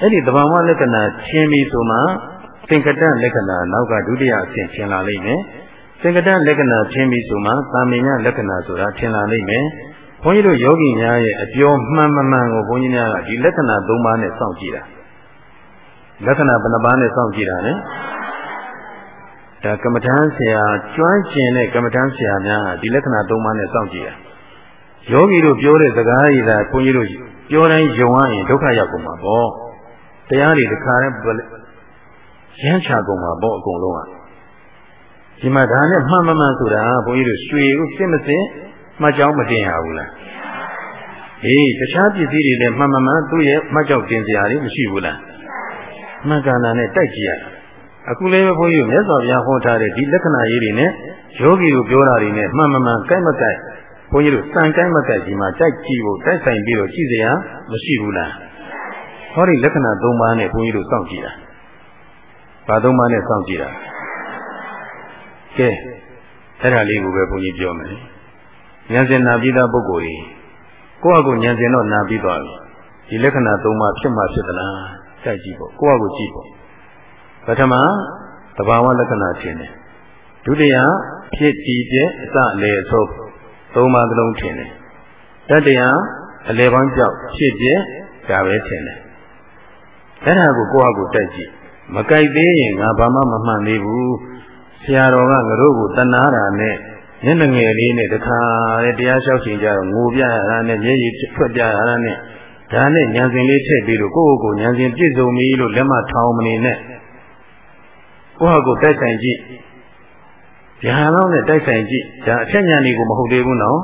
Speaker 1: အဲ့ဒီသဘာဝလက္ခဏာထင်ပြီဆိုမှသင်္ကတလက္ခဏာနောက်ကဒုတိယအဆင့်ထင်လာလိမ့်မယ်သင်္ကတလက္ခဏာထင်ပြီဆိုမှသာမညလက္ခဏာဆိုတာထင်လာလိမ့်မယ်ဘုန်းကြီးတို့ယောဂီများရဲ့အပြောမှန်မှန်ကိုဘုန်းကြီးများကဒီလက္ခဏာ၃ပါးနဲ့စောင့်ကြည့်တာလက္ခဏာဘယ်နှပါးနဲ့စောင့်ကြည့်တာလဲဒါကမ္မထမ်းဆရာကျွမ်းကျင်တဲ့ကမ္မထမ်းဆရာများဟာဒီလက္ခဏာ၃ပါးနဲ့စောင့်ကြည့်တာယောဂီတို့ပြောတဲ့စကားတွေသာဘုန်းကြီးတို့ ပြောတိုင်းယုံရရင်ဒုက္ခရောက်ကုန်မှာပေါ့တရားတွေတစ်ခါတည်းရမ်းချကုန်မှာပေါ့အကုန်လုံးကဒီမှာဒါနဲ့မှန်မှန်မှန်ဆိုတာဘုန်းကြီးတို့ရွှေကိုစစ်မစစ်မှတ်ကြောင်းမတင်ရဘူးလားအေးတခြားပစ္စည်းတွေလည်းမှန်မှန်မှန်သူ့ရဲ့မှတ်ကြောင်းတင်စရာတွေမရှိဘူးလားမှန်ကန်တာနဲ့တိုက်ကြည့်ရတာအခုလေးပဲဘုန်းကြီးတို့မြတ်စွာဘုရားဟောထားတဲ့ဒီလက္ခဏာရေးတွေနဲ့ယောဂီတို့ပြောတာတွေနဲ့မှန်မှန်မှန်ကိုက်မကိုက် ဘုန်းကြီးတို့စံကိုက်မကိုက်ဒီမှာတိုက်ကြည့်ဖို့တိုက်ဆိုင်ပြီးတော့ကြည့်စရာမရှိဘူးလားဟောဒီလက္ခဏာ၃ပါးနဲ့ဘုန်းကြီးတို့စောင့်ကြည့်တာဘာ၃ပါးနဲ့စောင့်ကြည့်တာကဲအဲ့ဒါလေးကိုပဲဘုန်းကြီးပြောမယ်ဉာဏ်စင်နာပြီးသားပုဂ္ဂိုလ်ကြီးကိုယ့်အကူဉာဏ်စင်တော့နာပြီးသွားပြီဒီလက္ခဏာ၃ပါးဖြစ်မှဖြစ်သလားတိုက်ကြည့်ဖို့ကိုယ့်အကူကြည့်ဖို့ပထမသဘာဝလက္ခဏာရှင်းတယ်ဒုတိယဖြစ်တည်ပြအစလေအဆုံး သုံးပါးသလုံးထင်တယ်တတိယအလေပေါင်းကြောက်ဖြစ်ပြဒါပဲထင်တယ်အဲ့ဒါကိုကိုယ့်အကူတိုက်ကြည့်မကြိုက်သေးရင်ငါဘာမှမမှန်သေးဘူးဆရာတော်ကငါတို့ကိုတဏှာတာနဲ့မျက်နှငယ်လေးနဲ့တခါလေတရားလျှောက်ရှင်ကြတော့ငိုပြရတာနဲ့မျက်ရည်ထွက်ပြရတာနဲ့ဒါနဲ့ဉာဏ်စဉ်လေးထည့်ပြီးတော့ကိုယ့်ကိုယ်ကိုဉာဏ်စဉ်ပြည့်စုံပြီလို့လက်မထောင်မနေနဲ့ကိုယ့်ဟာကိုယ်တိုက်ဆိုင်ကြည့် ဉာဏ်လောက်နဲ့တိုက်ဆိုင်ကြည့်ဒါအထက်ဉာဏ်လေးကိုမဟုတ်သေးဘူးနော်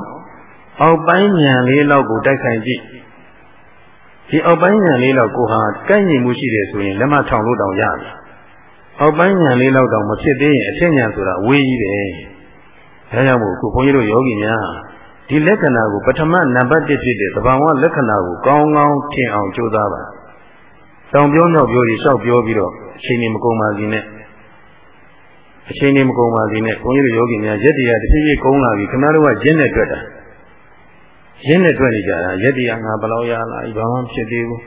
Speaker 1: အောက်ပိုင်းဉာဏ်လေးလောက်ကိုတိုက်ဆိုင်ကြည့်ဒီအောက်ပိုင်းဉာဏ်လေးလောက်ကိုဟာကိုက်ညီမှုရှိတယ်ဆိုရင်လက်မထောင်လို့တောင်ရတယ်အောက်ပိုင်းဉာဏ်လေးလောက်တောင်မဖြစ်သေးရင်အထက်ဉာဏ်ဆိုတာဝေးကြီးတယ်ဒါကြောင့်မို့အခုဘုန်းကြီးတို့ယောဂီများဒီလက္ခဏာကိုပထမနံပါတ်1ဖြစ်တဲ့သဘာဝလက္ခဏာကိုကောင်းကောင်းထင်အောင်ကြိုးစားပါတောင်ပြောမြောက်ပြောပြီးလျှောက်ပြောပြီးတော့အချိန်ကြီးမကုန်ပါစေနဲ့ အချိန်ကြီးမကုန်ပါစေနဲ့ဘုန်းကြီးတို့ယောဂီများရက်တရားတစ်ဖြည်းဖြည်းကုန်းလာပြီခင်ဗျားတို့ကရင်းနဲ့တွေ့တာရင်းနဲ့တွေ့နေကြတာရက်တရားငါဘယ်လောက်ရလာပြီဘာမှဖြစ်သေးဘူး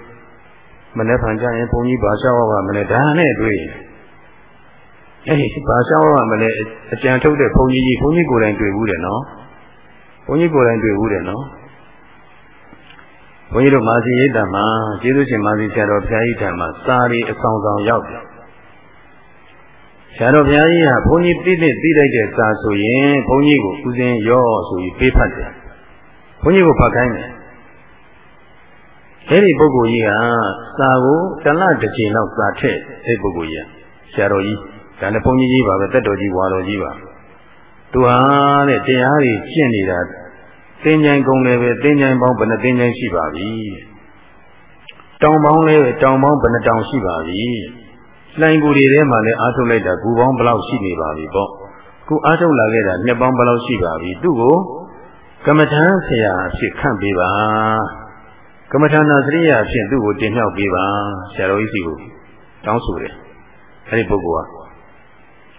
Speaker 1: မနေ့ဖန်ကြရင်ဘုန်းကြီးဘာလျှောက်ရပါမလဲဒါနဲ့တွေ့အဲဒီဘာလျှောက်ရမလဲအကြံထုတ်တဲ့ဘုန်းကြီးကြီးဘုန်းကြီးကိုယ်တိုင်တွေ့ဘူးတယ်နော်ဘုန်းကြီးကိုယ်တိုင်တွေ့ဘူးတယ်နော်ဘုန်းကြီးတို့မာစီရိတ်တံမှာကျေးဇူးရှင်မာစီဆရာတော်ဘုရားကြီးထံမှာစာရီအဆောင်ဆောင်ရောက်တယ် ဆရာတော်ဘုရားကြီးကဘုန်းကြီးသိသိသိလိုက်တဲ့စာဆိုရင်ဘုန်းကြီးကိုဦးစင်းရောဆိုပြီးပေးဖတ်တယ်ဘုန်းကြီးကိုဖတ်ခိုင်းတယ်အဲဒီပုဂ္ဂိုလ်ကြီးကစာကိုတလတစ်ချိန်လောက်စာထည့်အဲဒီပုဂ္ဂိုလ်ကြီးကဆရာတော်ကြီးဒါလည်းဘုန်းကြီးကြီးပါပဲတက်တော်ကြီးဝါတော်ကြီးပါသူဟာတဲ့တရားတွေကျင့်နေတာသင်္ကြန်ကုန်လည်းပဲသင်္ကြန်ပေါင်းဘယ်နှသင်္ကြန်ရှိပါပြီတောင်ပေါင်းလည်းတောင်ပေါင်းဘယ်နှတောင်ရှိပါပြီ လှိုင်ကူတွေထဲမှာလည်းအားထုတ်လိုက်တာကူပေါင်းဘယ်လောက်ရှိနေပါပြီပေါ့ခုအားထုတ်လာခဲ့တာနှစ်ပေါင်းဘယ်လောက်ရှိပါပြီသူ့ကိုကမ္မထမ်းဆရာအဖြစ်ခန့်ပေးပါကမ္မထန္နာစရိယာအဖြစ်သူ့ကိုတင်မြှောက်ပေးပါဆရာတော်ကြီးစီကိုတောင်းဆိုတယ်အဲဒီပုဂ္ဂိုလ်က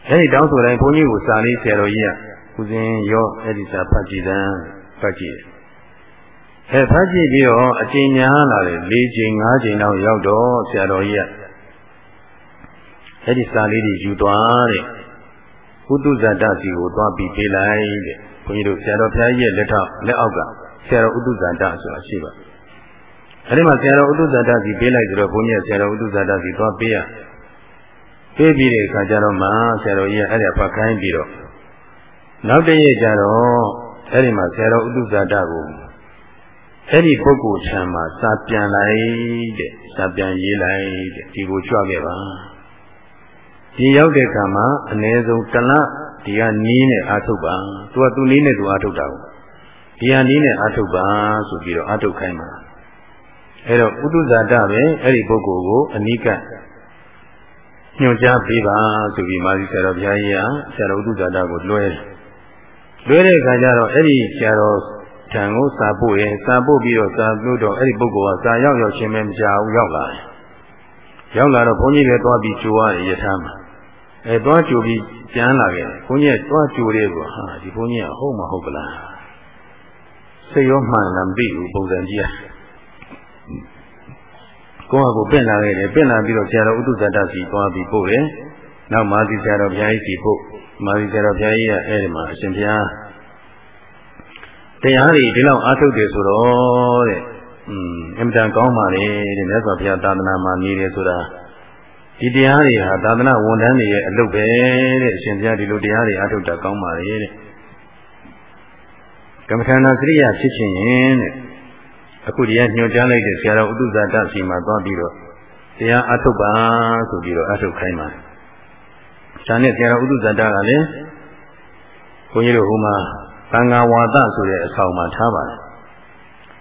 Speaker 1: အဲဒီတောင်းဆိုတိုင်းဘုန်းကြီးကိုစာလေးဆရာတော်ကြီးကဦးဇင်းရောအဲဒီစာဖတ်ကြည့်တယ်ဖတ်ကြည့်တယ်အဲဖတ်ကြည့်ပြီးတော့အချိန်များလာတယ်၄ချိန်၅ချိန်လောက်ရောက်တော့ဆရာတော်ကြီးက အဲ့ဒီစာလေးတွေယူသွားတဲ့ဘဥတုဇာတစီကိုသွားပြီးပေးလိုက်တဲ့ဘုန်းကြီးတို့ဆရာတော်ဘုရားကြီးရဲ့လက်ထောက်လက်အောက်ကဆရာတော်ဥတုဇာတဆိုတာရှိပါအဲဒီမှာဆရာတော်ဥတုဇာတစီပေးလိုက်ဆိုတော့ဘုန်းကြီးကဆရာတော်ဥတုဇာတစီသွားပေးရပေးပြီးတဲ့အခါကျတော့မှဆရာတော်ကြီးကအဲ့ဒါဖတ်ခိုင်းပြီးတော့နောက်တည့်ရကျတော့အဲ့ဒီမှာဆရာတော်ဥတုဇာတကိုအဲ့ဒီပုဂ္ဂိုလ်ခြံမှာစာပြန်လိုက်တဲ့စာပြန်ရေးလိုက်တဲ့ဒီကိုကြွခဲ့ပါ ဒီရောက်တဲ့အခါမှာအ ਨੇ ဆုံးတလဒီကနီးနဲ့အာထုတ်ပါသူကသူနီးနဲ့သူအာထုတ်တာကိုဒီဟာနီးနဲ့အာထုတ်ပါဆိုပြီးတော့အာထုတ်ခိုင်းပါအဲ့တော့ဥတုဇာတပဲအဲ့ဒီပုဂ္ဂိုလ်ကိုအနိကညွှန်ကြားပေးပါဆိုပြီးမာဇီဆရာတော်ဘုရားကြီးကဆရာတော်ဥတုဇာတကိုလွှဲတယ်လွှဲတဲ့အခါကျတော့အဲ့ဒီဆရာတော်ထံကိုစာပို့ရင်စာပို့ပြီးတော့စာပို့တော့အဲ့ဒီပုဂ္ဂိုလ်ကစာရောက်ရောက်ချင်းပဲမကြောက်ရောက်လာတယ်ရောက်လာတော့ဘုန်းကြီးလည်းသွားပြီးကြိုရတယ်ယထာမှာ အဲသွားကြိုပြီးပြန်လာခဲ့ဘုန်းကြီးကသွားကြိုတယ်ကွာဟာဒီဘုန်းကြီးကဟုတ်မဟုတ်ကလားစိတ်ရောမှန်လားမသိဘူးပုံစံကြီးอ่ะကိုယ့်ဟာကိုယ်ပြင်လာခဲ့တယ်ပြင်လာပြီးတော့ဆရာတော်ဥဒ္ဒဇတစီသွားပြီးပို့တယ်နောက်မာသီဆရာတော်ဘုရားကြီးစီပို့မာသီဆရာတော်ဘုရားကြီးကအဲဒီမှာအရှင်ဘုရားတရားတွေဒီလောက်အားထုတ်တယ်ဆိုတော့တဲ့อืมအင်တန်ကောင်းပါလေတဲ့မြတ်စွာဘုရားသာသနာမှာနေတယ်ဆိုတာ ဒီတရားတွေဟာသာသနာဝန်ထမ်းတွေရဲ့အလုပ်ပဲတဲ့အရှင်ဘုရားဒီလိုတရားတွေအားထုတ်တာကောင်းပါလေတဲ့ကမ္မထာနာစရိယဖြစ်ခြင်းရင်တဲ့အခုတရားညွှန်ကြားလိုက်တဲ့ဆရာတော်ဥဒ္ဒဇာတစီမှာသွားပြီးတော့တရားအားထုတ်ပါဆိုပြီးတော့အားထုတ်ခိုင်းပါတယ်ဒါနဲ့ဆရာတော်ဥဒ္ဒဇာတကလည်းဘုန်းကြီးတို့ဟိုမှာသံဃာဝါဒဆိုတဲ့အဆောင်မှာထားပါတယ်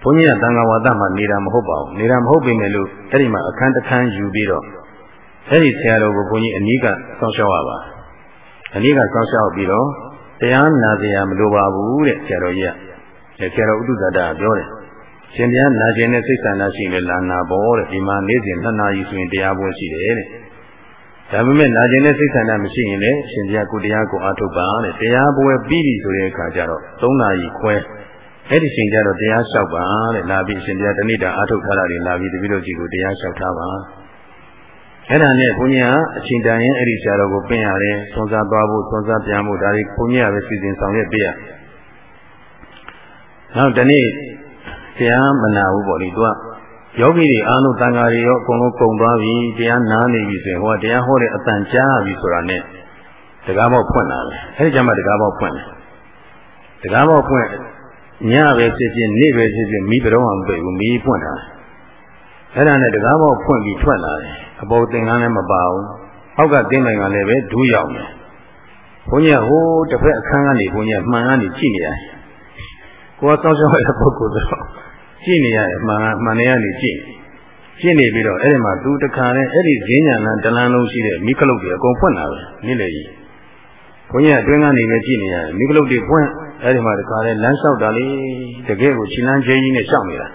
Speaker 1: ဘုန်းကြီးကသံဃာဝါဒမှာနေတာမဟုတ်ပါဘူးနေတာမဟုတ်ပေမဲ့လို့အဲ့ဒီမှာအခန်းတစ်ခန်းယူပြီးတော့ အဲ့ဒီဆရာတော်ကိုဘုန်းကြီးအနည်းကစောင့်ရှောက်ရပါအနည်းကစောင့်ရှောက်ပြီးတော့တရားနာစရာမလိုပါဘူးတဲ့ဆရာတော်ကြီးကဆရာတော်ဥဒ္ဒဇာတကပြောတယ်ရှင်တရားနာခြင်းနဲ့စိတ်ဆန္ဒရှိလေလာနာပေါ်တဲ့ဒီမှာနေ့စဉ်နှစ်နာရီဆိုရင်တရားပွဲရှိတယ်တဲ့ဒါပေမဲ့နာကျင်တဲ့စိတ်ဆန္ဒမရှိရင်လည်းရှင်ဘုရားကိုတရားကိုအားထုတ်ပါတဲ့တရားပွဲပြီးပြီဆိုတဲ့အခါကျတော့၃နာရီခွဲအဲ့ဒီချိန်ကျတော့တရားလျှောက်ပါတဲ့လာပြီးရှင်ဘုရားတဏိတာအားထုတ်ထားတာတွေလာပြီးတပည့်တော်ကြီးကိုတရားလျှောက်ထားပါ အဲ့ဒါနဲ့ဘုန်းကြီးကအချိန်တန်ရင်အဲ့ဒီဆရာတော်ကိုပင့်ရတယ်သွန်စားသွားဖို့သွန်စားပြန်ဖို့ဒါတွေဘုန်းကြီးကပဲစီစဉ်ဆောင်ရွက်ပေးရနောက်တနေ့တရားမနာဘူးပေါ့လေသူကယောဂီတွေအားလုံးတန်ဃာတွေရောအကုန်လုံးကုန်သွားပြီတရားနားနေပြီဆိုရင်ဟောတရားဟောတဲ့အတန်ကြားပြီဆိုတာနဲ့တကားပေါက်ဖွင့်လာတယ်အဲဒီကျမှတကားပေါက်ဖွင့်တယ်တကားပေါက်ဖွင့်ညပဲဖြစ်ဖြစ်နေ့ပဲဖြစ်ဖြစ်မိဘတော်မှမပိတ်ဘူးမိဖွင့်တာအဲ့ဒါနဲ့တကားပေါက်ဖွင့်ပြီးထွက်လာတယ် အပေါ်သင်္ကန်းလည်းမပါဘူးအောက်ကတင်းနိုင်ကလည်းပဲဒူးရောက်တယ်ဘုန်းကြီးကဟိုးတစ်ဖက်အခန်းကနေဘုန်းကြီးကမှန်ကနေကြည့်နေရတယ်ကိုယ်ကစောင့်ရှောက်ရတဲ့ပုဂ္ဂိုလ်ဆိုတော့ကြည့်နေရတယ်မှန်မှန်နေရနေကြည့်ကြည့်နေပြီးတော့အဲ့ဒီမှာသူတခါနဲ့အဲ့ဒီဈဉ္ညာလန်းတလန်းလုံးရှိတဲ့မိခလုတ်တွေအကုန်ဖွင့်လာပဲနေ့လေကြီးဘုန်းကြီးအတွင်းကနေပဲကြည့်နေရတယ်မိခလုတ်တွေဖွင့်အဲ့ဒီမှာတခါလဲလမ်းလျှောက်တာလေတကယ်ကိုခြေလမ်းကျင်းကြီးနဲ့ရှောက်နေတာ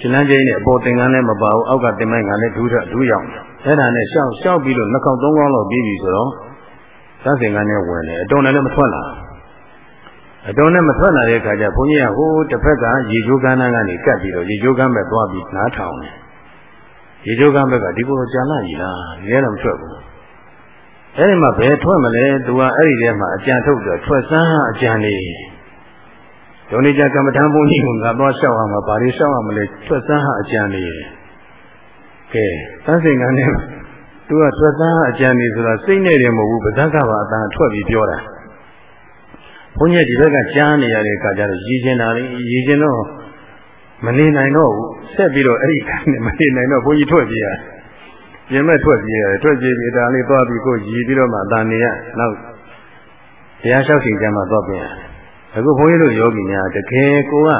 Speaker 1: ခြေလမ်းကျင်းနဲ့အပေါ်သင်္ကန်းနဲ့မပါဘူးအောက်ကတင်မိုင်းကလည်းဒူးထဒူးရောက်အဲ့ဒါနဲ့ရှောက်ရှောက်ပြီးတော့နှစ်ခေါက်သုံးခေါက်လောက်ပြီးပြီဆိုတော့သတ်စင်ကန်းနဲ့ဝင်တယ်အတော်နဲ့လည်းမထွက်လာဘူးအတော်နဲ့မထွက်လာတဲ့အခါကျဘုန်းကြီးကဟိုတစ်ဖက်ကရေချိုးကမ်းနားကနေကတ်ပြီးတော့ရေချိုးကမ်းဘက်သွားပြီးနားထောင်တယ်ရေချိုးကမ်းဘက်ကဒီကိုကြာလာကြီးလားဒီထဲတော့မထွက်ဘူးအဲ့ဒီမှာဘယ်ထွက်မလဲသူကအဲ့ဒီထဲမှာအကြံထုတ်တယ်ထွက်စမ်းအကြံနေ ဒုနေကြကမ္မထံဘုန်းကြီးကငါသွားလျှောက်အောင်မပါရီလျှောက်အောင်မလဲထွက်စမ်းအကြံနေကဲသန်းစင်ကနဲ့သူကထွက်စမ်းအကြံနေဆိုတာစိတ်နဲ့တည်းမဟုတ်ဘူးဗဇက်ကပါအတန်ထွက်ပြီးပြောတာဘုန်းကြီးဒီဘက်ကကြားနေရတဲ့အခါကျတော့ရည်ကျင်တာလေရည်ကျင်တော့မနေနိုင်တော့ဘူးဆက်ပြီးတော့အဲ့ဒီကနေမနေနိုင်တော့ဘုန်းကြီးထွက်ပြေးရပြင်မဲ့ထွက်ပြေးရတယ်ထွက်ပြေးပြီးဒါလေးသွားပြီးကိုရည်ပြီးတော့မှဒါနေရနောက်တရားလျှောက်ချိန်ကျမှသွားပြင်ရ အခုဘုန်းကြီးတို့ယောဂီများတကယ်ကိုက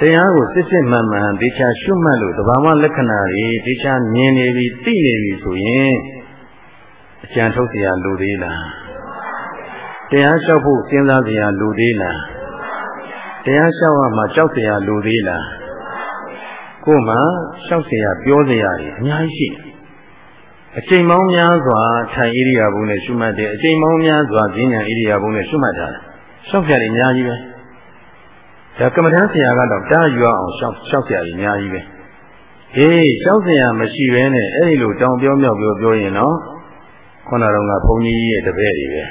Speaker 1: တရားကိုစစ်စစ်မှန်မှန်ဒေချာရှုမှတ်လို့သဘာဝလက္ခဏာတွေဒေချာမြင်နေပြီသိနေပြီဆိုရင်အကျံထုတ်เสียလိုသေးလားတရားလျှောက်ဖို့စဉ်းစားစရာလိုသေးလားတရားလျှောက်ရမှာကြောက်စရာလိုသေးလားကို့မှာလျှောက်စရာပြောစရာတွေအများကြီးရှိတယ်အချိန်မောင်းများစွာထိုင်ဣရိယာပုနဲ့ရှုမှတ်တယ်အချိန်မောင်းများစွာဈဉ္ဉံဣရိယာပုနဲ့ရှုမှတ်တာ လျှောက်စရာတွေအများကြီးပဲဒါကမ္မထမ်းဆရာကတော့တားယူအောင်လျှောက်လျှောက်စရာတွေအများကြီးပဲအေးလျှောက်စရာမရှိဘဲနဲ့အဲ့ဒီလိုတောင်ပြောမြောက်ပြောပြောရင်တော့ခုနတော့ကဘုန်းကြီးရဲ့တပည့်တွေပဲ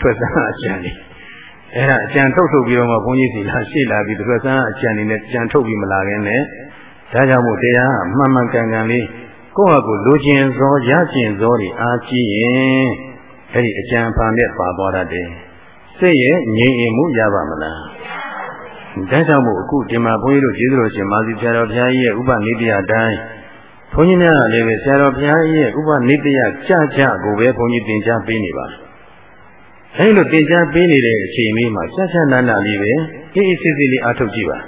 Speaker 1: ထွက်စားအကျံတွေအဲ့ဒါအကျံထုတ်ထုတ်ပြီးတော့မှဘုန်းကြီးစီလာရှေ့လာပြီးထွက်စားအကျံတွေနဲ့ကြံထုတ်ပြီးမလာခင်နဲ့ဒါကြောင့်မို့တရားမှန်မှန်ကန်ကန်လေးကိုယ့်ဟာကိုယ်လိုချင်သောရကျင်သောတွေအားကြီးရင်အဲ့ဒီအကျံဖန်နဲ့ပါသွားတတ်တယ် စိတ်ရဲ့ငြိမ်အိမ်မှုရပါမလားဒါကြောင့်မို့အခုဒီမှာဘုန်းကြီးတို့ကျေးဇူးတော်ရှင်မာစီဆရာတော်ဘုရားကြီးရဲ့ဥပနိတ္တယတိုင်းဘုန်းကြီးများလည်းပဲဆရာတော်ဘုရားကြီးရဲ့ဥပနိတ္တယကြကြကိုပဲဘုန်းကြီးသင်ကြားပေးနေပါအဲဒီလိုသင်ကြားပေးနေတဲ့အချိန်လေးမှာဆက်ဆက်နာနာလေးပဲအေးအေးဆေးဆေးလေးအားထုတ်ကြည့်ပါ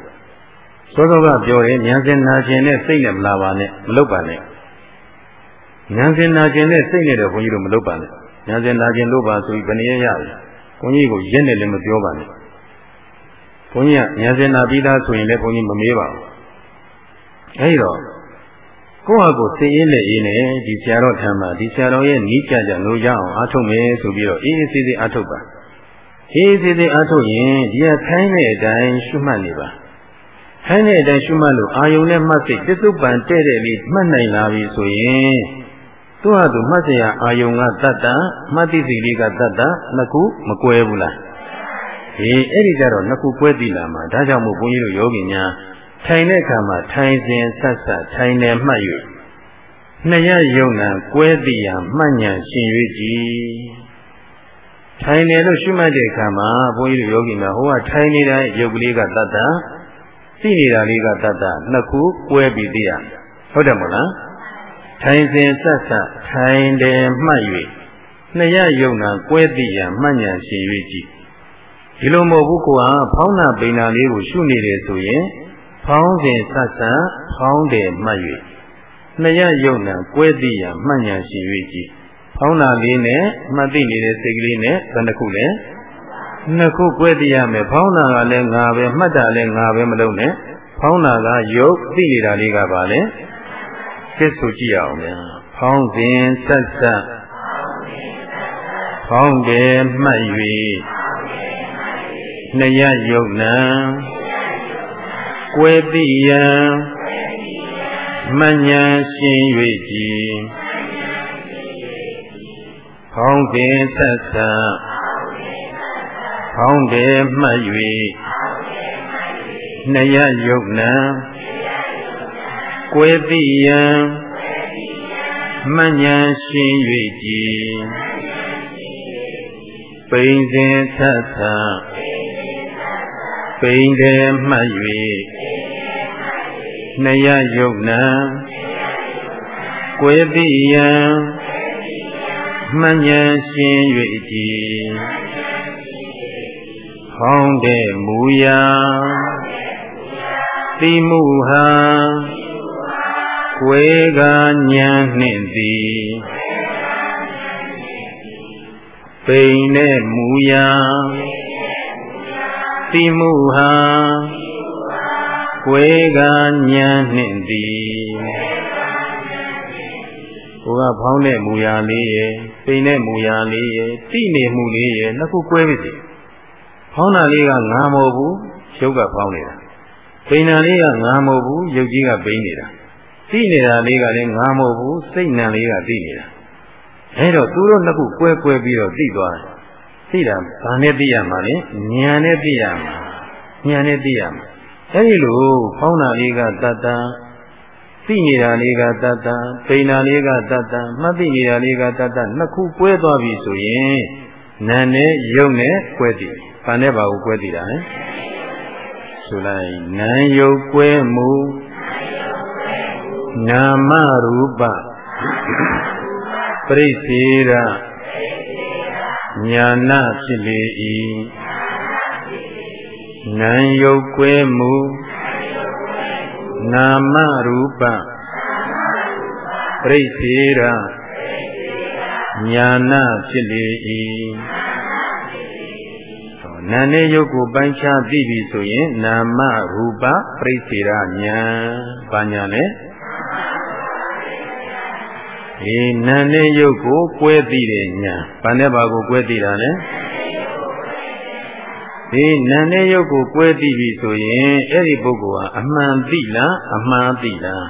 Speaker 1: စောစောကပြောတယ်ဉာဏ်စင်နာခြင်းနဲ့စိတ်နဲ့မလာပါနဲ့မလုပ်ပါနဲ့ဉာဏ်စင်နာခြင်းနဲ့စိတ်နဲ့တော့ဘုန်းကြီးတို့မလုပ်ပါနဲ့ဉာဏ်စင်နာခြင်းလို့ပါဆိုပြီးဘယ်နည်းရရလဲ ဘုန်းကြီးကိုရက်နဲ့လည်းမပြောပါနဲ့ဘုန်းကြီးကဉာဏ်စင်နာပြီးသားဆိုရင်လည်းဘုန်းကြီးမမေးပါဘူးအဲဒီတော့ကိုယ့်ဟာကိုယ်သိရင်းနဲ့ရင်းနဲ့ဒီဆရာတော်ထံမှာဒီဆရာတော်ရဲ့နီးကြကြလို့ရအောင်အားထုတ်မယ်ဆိုပြီးတော့အေးအေးဆေးဆေးအားထုတ်ပါအေးအေးဆေးဆေးအားထုတ်ရင်ဒီကထိုင်းတဲ့အတိုင်းရှုမှတ်နေပါထိုင်းတဲ့အတိုင်းရှုမှတ်လို့အာယုံနဲ့မှတ်စိတ်ပစ္စုပန်တဲ့တဲ့လေးမှတ်နိုင်လာပြီဆိုရင် သူ့ဟာသူမှတ်စရာအာယုံကတတ္တမှတ်သိစိတ်လေးကတတ္တနှစ်ခုမကွဲဘူးလားဒီအဲ့ဒီကြတော့နှစ်ခုကွဲပြီလားမှာဒါကြောင့်မို့ဘုန်းကြီးတို့ယောဂီများထိုင်တဲ့အခါမှာထိုင်စဉ်ဆက်ဆက်ထိုင်နေမှတ်၍နှစ်ရယုံနာကွဲသိရမှတ်ညာရှင်၍ကြည်ထိုင်နေလို့ရှုမှတ်တဲ့အခါမှာဘုန်းကြီးတို့ယောဂီများဟိုကထိုင်နေတဲ့ယုတ်ကလေးကတတ်တာသိနေတာလေးကတတ်တာနှစ်ခုကွဲပြီးသိရဟုတ်တယ်မဟုတ်လား ထိုင်စဉ်ဆက်ဆက်ထိုင်တယ်မှတ်၍နှစ်ရယုံနာကွဲသိရမှတ်ညာရှင်၍ကြည်ဒီလိုမဟုတ်ဘူးကွာဖောင်းနာပိန်နာလေးကိုရှုနေတယ်ဆိုရင်ဖောင်းစဉ်ဆက်ဆက်ဖောင်းတယ်မှတ်၍နှစ်ရယုံနာကွဲသိရမှတ်ညာရှိ၍ကြည်ဖောင်းတာလေးနဲ့မှတ်သိနေတဲ့စိတ်ကလေးနဲ့ဘယ်နှခုလဲနှစ်ခုကွဲသိရမယ်ဖောင်းတာကလည်းငါပဲမှတ်တာလည်းငါပဲမလုပ်နဲ့ဖောင်းတာကယုတ်သိနေတာလေးကပါလေ စစ်ဆိုကြည့်အောင်များဖောင်းစဉ်ဆက်ဆက်ဖောင်းတယ်မှတ်၍နှစ်ရယုံနာကွယ်တိယံမညာရှင်၍ကြည်ဖောင်းတင်ဆက်ဆံဖောင်းတယ်မှတ်၍နှရယုတ်နံ ကွယ်တိယံမညာရှင်၍ကြည်ပိန်စဉ်ဆက်ဆံပိန်တယ်မှတ်၍နှရယုတ်နံကွယ်တိယံမှန်ဉဏ်ရှင်၍ကြည်ဟောင်းတဲ့မူရာတိမှုဟာ ကွယ်ကညံနှင့်သည်ပိန်နဲ့မူရာတိမှုဟာကွယ်ကညံနှင့်သည်ကိုကဖောင်းတဲ့မူရာလေးရယ်ပိန်တဲ့မူရာလေးရယ်တိနေမှုလေးရယ်နှစ်ခုကွဲပြီစီဖောင်းတာလေးကငါမဟုတ်ဘူးရုပ်ကဖောင်းနေတာပိန်တာလေးကငါမဟုတ်ဘူးရုပ်ကြီးကပိန်နေတာ တိနေတာလေးကလည်းငါမဟုတ်ဘူးစိတ်နံလေးကတိနေတာအဲတော့သူတို့နှစ်ခုကွဲကွဲပြီးတော့သိသွားတယ်သိတာဘာနဲ့သိရမှာလဲဉာဏ်နဲ့သိရမှာဉာဏ်နဲ့သိရမှာအဲဒီလိုဖောင်းတာလေးကတတ္တသိနေတာလေးကတတ္တပိန်တာလေးကတတ္တမှတ်သိနေတာလေးကတတ္တနှစ်ခုကွဲသွားပြီဆိုရင်နာနဲ့ယုံနဲ့ကွဲတည်။ဘာနဲ့ပါကိုကွဲတည်တာလဲ။ဆိုလိုက်နာယုတ်ကွဲမှု နာမရူပပရိသေရညာနာဖြစ်လေ၏နံယုတ်ကွဲမှုနာမရူပပရိသေရညာနာဖြစ်လေ၏နာနဲ့ယုတ်ကိုပိုင်းခြားသိပြီဆိုရင် နာမရူပပရိသေရညာဘာညာလဲ ဒီနာနဲ့ယုတ်ကိုကွဲသိတဲ့ညာဘာနဲ့ဘာကိုကွဲသိတာလဲဒီနာနဲ့ရုပ်ကိုကွဲသိပြီဆိုရင်အဲ့ဒီပုဂ္ဂိုလ်ဟာအမှန်သိလားအမှားသိလား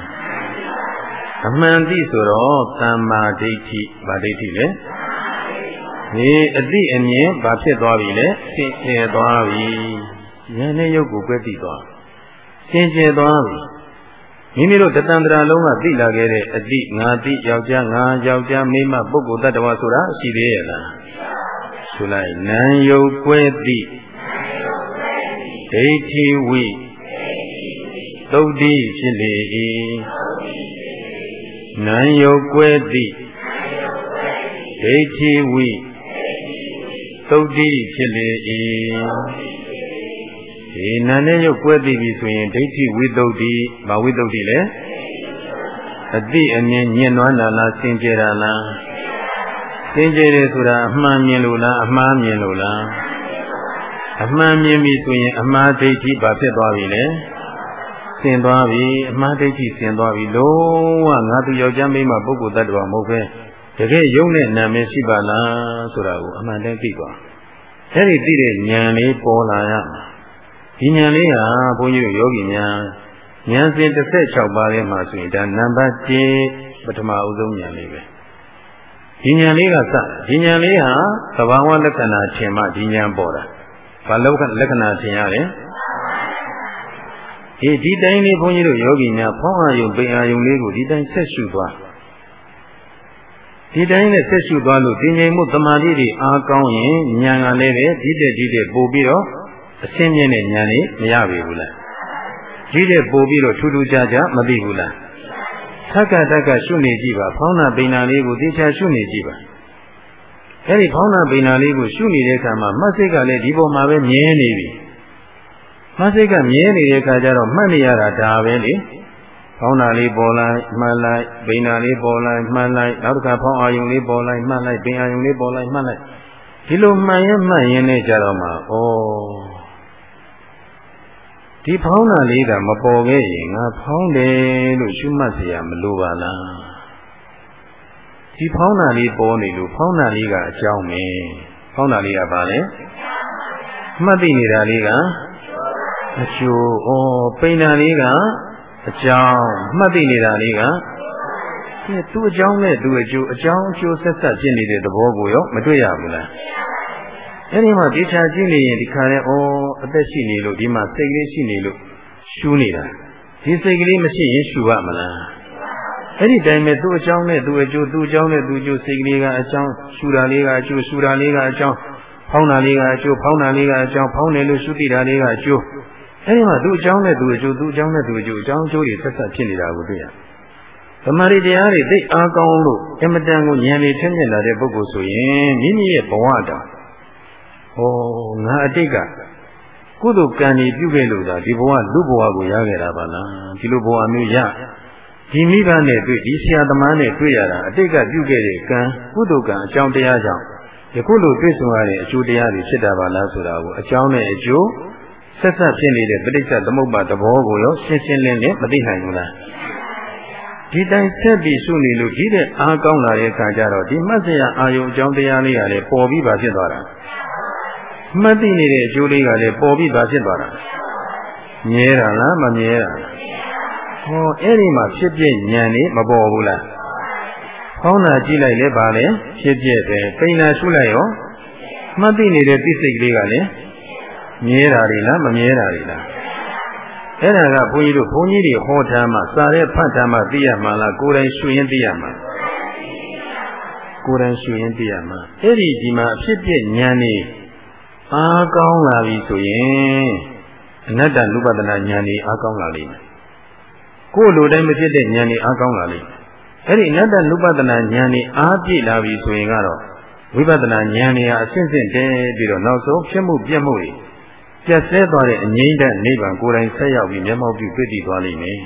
Speaker 1: အမှန်သိဆိုတော့သမ္မာဒိဋ္ဌိဗာဒိဋ္ဌိလေဒီအတိအမြင်ဘာဖြစ်သွားပြီလဲသင်ကျဲသွားပြီဉာဏ်နဲ့ရုပ်ကိုကွဲသိသွားသင်ကျဲသွားပြီ မိမိတို့တတန်တရာလုံးကသိလာခဲ့တဲ့အတိငါသိယောက်ျားငါယောက်ျားမိမပုဂ္ဂိုလ်တ attva ဆိုတာရှိသေးရဲ့လားဆိုလိုက်နံယုတ်ကွဲသိဒိဋ္ဌိဝိသုတ်တိဖြစ်လေ၏နံယုတ်ကွဲသိဒိဋ္ဌိဝိသုတ်တိဖြစ်လေ၏ ဒီနာနဲ့ရုပ်ကွဲသိပြီဆိုရင်ဒိဋ္ဌိဝိသုဒ္ဓိမဝိသုဒ္ဓိလဲအတိအမြင်ညင်နွမ်းတာလားစင်ကြယ်တာလားစင်ကြယ်တယ်ဆိုတာအမှန်မြင်လို့လားအမှားမြင်လို့လားအမှန်မြင်ပြီဆိုရင် အမှားဒိဋ္ဌိဘာဖြစ်သွားပြီလဲစင်သွားပြီအမှားဒိဋ္ဌိစင်သွားပြီလုံးဝငါသူယောက်ျားမိန်းမပုဂ္ဂိုလ်တ attva မဟုတ်ပဲတကယ်ယုံနဲ့နာမည်ရှိပါလားဆိုတာကိုအမှန်တည်းသိသွားအဲ့ဒီသိတဲ့ဉာဏ်လေးပေါ်လာရမှာ ဒီဉာဏ်လေးဟာဘုန်းကြီးတို့ယောဂီများဉာဏ်စဉ်16ပါးထဲမှာဆိုရင်ဒါနံပါတ်1ပထမအဆုံးဉာဏ်လေးပဲဒီဉာဏ်လေးကစဒီဉာဏ်လေးဟာသဘာဝလက္ခဏာထင်မှဒီဉာဏ်ပေါ်တာဘာလက္ခဏာထင်ရလဲဒီဒီတိုင်းလေးဘုန်းကြီးတို့ယောဂီများဖောင်းအာယုံပိန်အာယုံလေးကိုဒီတိုင်းဆက်ရှုသွားဒီတိုင်းနဲ့ဆက်ရှုသွားလို့ဒီငြိမ်မှုတမာတိတွေအားကောင်းရင်ဉာဏ်ကလည်းပဲဒီတဲ့ဒီတဲ့ပို့ပြီးတော့ အစင်းမြင့်တဲ့ဉာဏ်လေးမရပြီဘူးလားကြီးတဲ့ပို့ပြီးတော့ထူးထူးခြားခြားမသိဘူးလားသက္ကတက္ကရှုနေကြည့်ပါဖောင်းနာပိန်နာလေးကိုသိချာရှုနေကြည့်ပါအဲ့ဒီဖောင်းနာပိန်နာလေးကိုရှုနေတဲ့အခါမှာမတ်စိတ်ကလည်းဒီပေါ်မှာပဲမြဲနေပြီမတ်စိတ်ကမြဲနေတဲ့အခါကျတော့မှတ်နေရတာဒါပဲလေဖောင်းနာလေးပေါ်လိုက်မှတ်လိုက်ပိန်နာလေးပေါ်လိုက်မှတ်လိုက်နောက်တစ်ခါဖောင်းအာယုံလေးပေါ်လိုက်မှတ်လိုက်ပိန်အာယုံလေးပေါ်လိုက်မှတ်လိုက်ဒီလိုမှန်ရင်မှတ်ရင်နဲ့ကြတော့မှဩ ဒီဖောင်းတာလေးကမပေါ်ခဲ့ရင်ငါဖောင်းတယ်လို့ရှုမှတ်เสียမလိုပါလားဒီဖောင်းတာလေးပေါ်နေလို့ဖောင်းတာလေးကအကြောင်းပဲဖောင်းတာလေးကဘာလဲမှတ်သိနေတာလေးကအကျိုးဩပိန်တာလေးကအကြောင်းမှတ်သိနေတာလေးကသူ့အကြောင်းနဲ့သူ့အကျိုးအကြောင်းအကျိုးဆက်ဆက်ဖြစ်နေတဲ့သဘောကိုရောမတွေ့ရဘူးလား အဲ့ဒီမှာဒေချာကြည့်နေရင်ဒီခါနဲ့ဩအသက်ရှိနေလို့ဒီမှာစိတ်ကလေးရှိနေလို့ရှူးနေတာဒီစိတ်ကလေးမရှိရင်ရှူရမလားအဲ့ဒီတိုင်းပဲသူ့အကြောင်းနဲ့သူ့အကျိုးသူ့အကြောင်းနဲ့သူ့အကျိုးစိတ်ကလေးကအကြောင်းရှူတာလေးကအကျိုးရှူတာလေးကအကြောင်းဖောင်းတာလေးကအကျိုးဖောင်းတာလေးကအကြောင်းဖောင်းတယ်လို့ရှုသိတာလေးကအကျိုးအဲ့ဒီမှာသူ့အကြောင်းနဲ့သူ့အကျိုးသူ့အကြောင်းနဲ့သူ့အကျိုးအကြောင်းအကျိုးတွေဆက်ဆက်ဖြစ်နေတာကိုတွေ့ရသမာဓိတရားတွေသိအားကောင်းလို့အမတန်ကိုဉာဏ်လေးထက်မြက်လာတဲ့ပုဂ္ဂိုလ်ဆိုရင်မိမိရဲ့ဘဝတောင် ဩငါအတိတ်ကကုသိုလ်ကံကြီးပြုခဲ့လို့သာဒီဘဝလူဘဝကိုရခဲ့တာပါလားဒီလိုဘဝမျိုးရဒီမိဘနဲ့တွေ့ဒီဆရာသမားနဲ့တွေ့ရတာအတိတ်ကပြုခဲ့တဲ့ကံကုသိုလ်ကံအကြောင်းတရားကြောင့်ယခုလိုတွေ့ဆုံရတဲ့အကျိုးတရားတွေဖြစ်တာပါလားဆိုတာကိုအကြောင်းနဲ့အကျိုးဆက်ဆက်ဖြစ်နေတဲ့ပဋိစ္စသမုပ္ပါသဘောကိုရောရှင်းရှင်းလင်းလင်းမသိနိုင်ဘူးလားဒီတိုင်းဆက်ပြီးရှုနေလို့ဒီတဲ့အားကောင်းလာတဲ့အခါကျတော့ဒီမှတ်စရာအာယုံအကြောင်းတရားလေးကလည်းပေါ်ပြီးပါဖြစ်သွားတာ မှတ်သိနေတဲ့အကျိုးလေးကလည်းပေါ်ပြီးသားဖြစ်သွားတာမြဲတာလားမမြဲတာဟောအဲ့ဒီမှာဖြစ်ပြဉာဏ်นี่မပေါ်ဘူးလားဖောင်းတာကြည့်လိုက်လဲပါလေဖြစ်ပြပဲပိန်တာရှုလိုက်ရောမှတ်သိနေတဲ့သိစိတ်ကလေးကလည်းမြဲတာတွေလားမမြဲတာတွေလားအဲ့ဒါကဘုန်းကြီးတို့ဘုန်းကြီးတွေဟောထားမှစာရဲဖတ်ထားမှသိရမှာလားကိုယ်တိုင်ရှုရင်သိရမှာကိုယ်တိုင်ရှုရင်သိရမှာအဲ့ဒီဒီမှာအဖြစ်ပြဉာဏ်นี่ အားကောင်းလာပြီဆိုရင်အနတ္တနုပဒနာဉာဏ်ကြီးအားကောင်းလာလိမ့်မယ်ကိုယ်လိုတိုင်းမဖြစ်တဲ့ဉာဏ်ကြီးအားကောင်းလာလိမ့်မယ်အဲ့ဒီအနတ္တနုပဒနာဉာဏ်ကြီးအားပြည့်လာပြီဆိုရင်ကတော့ဝိပဿနာဉာဏ်ကြီးဟာအစဉ်စဉ်တည်းပြီးတော့နောက်ဆုံးဖြစ်မှုပြက်မှုတွေပြတ်ဆဲသွားတဲ့အငြိမ့်တဲ့နိဗ္ဗာန်ကိုယ်တိုင်ဆက်ရောက်ပြီးမျက်မှောက်ပြုတွေ့တည်သွားလိမ့်မယ်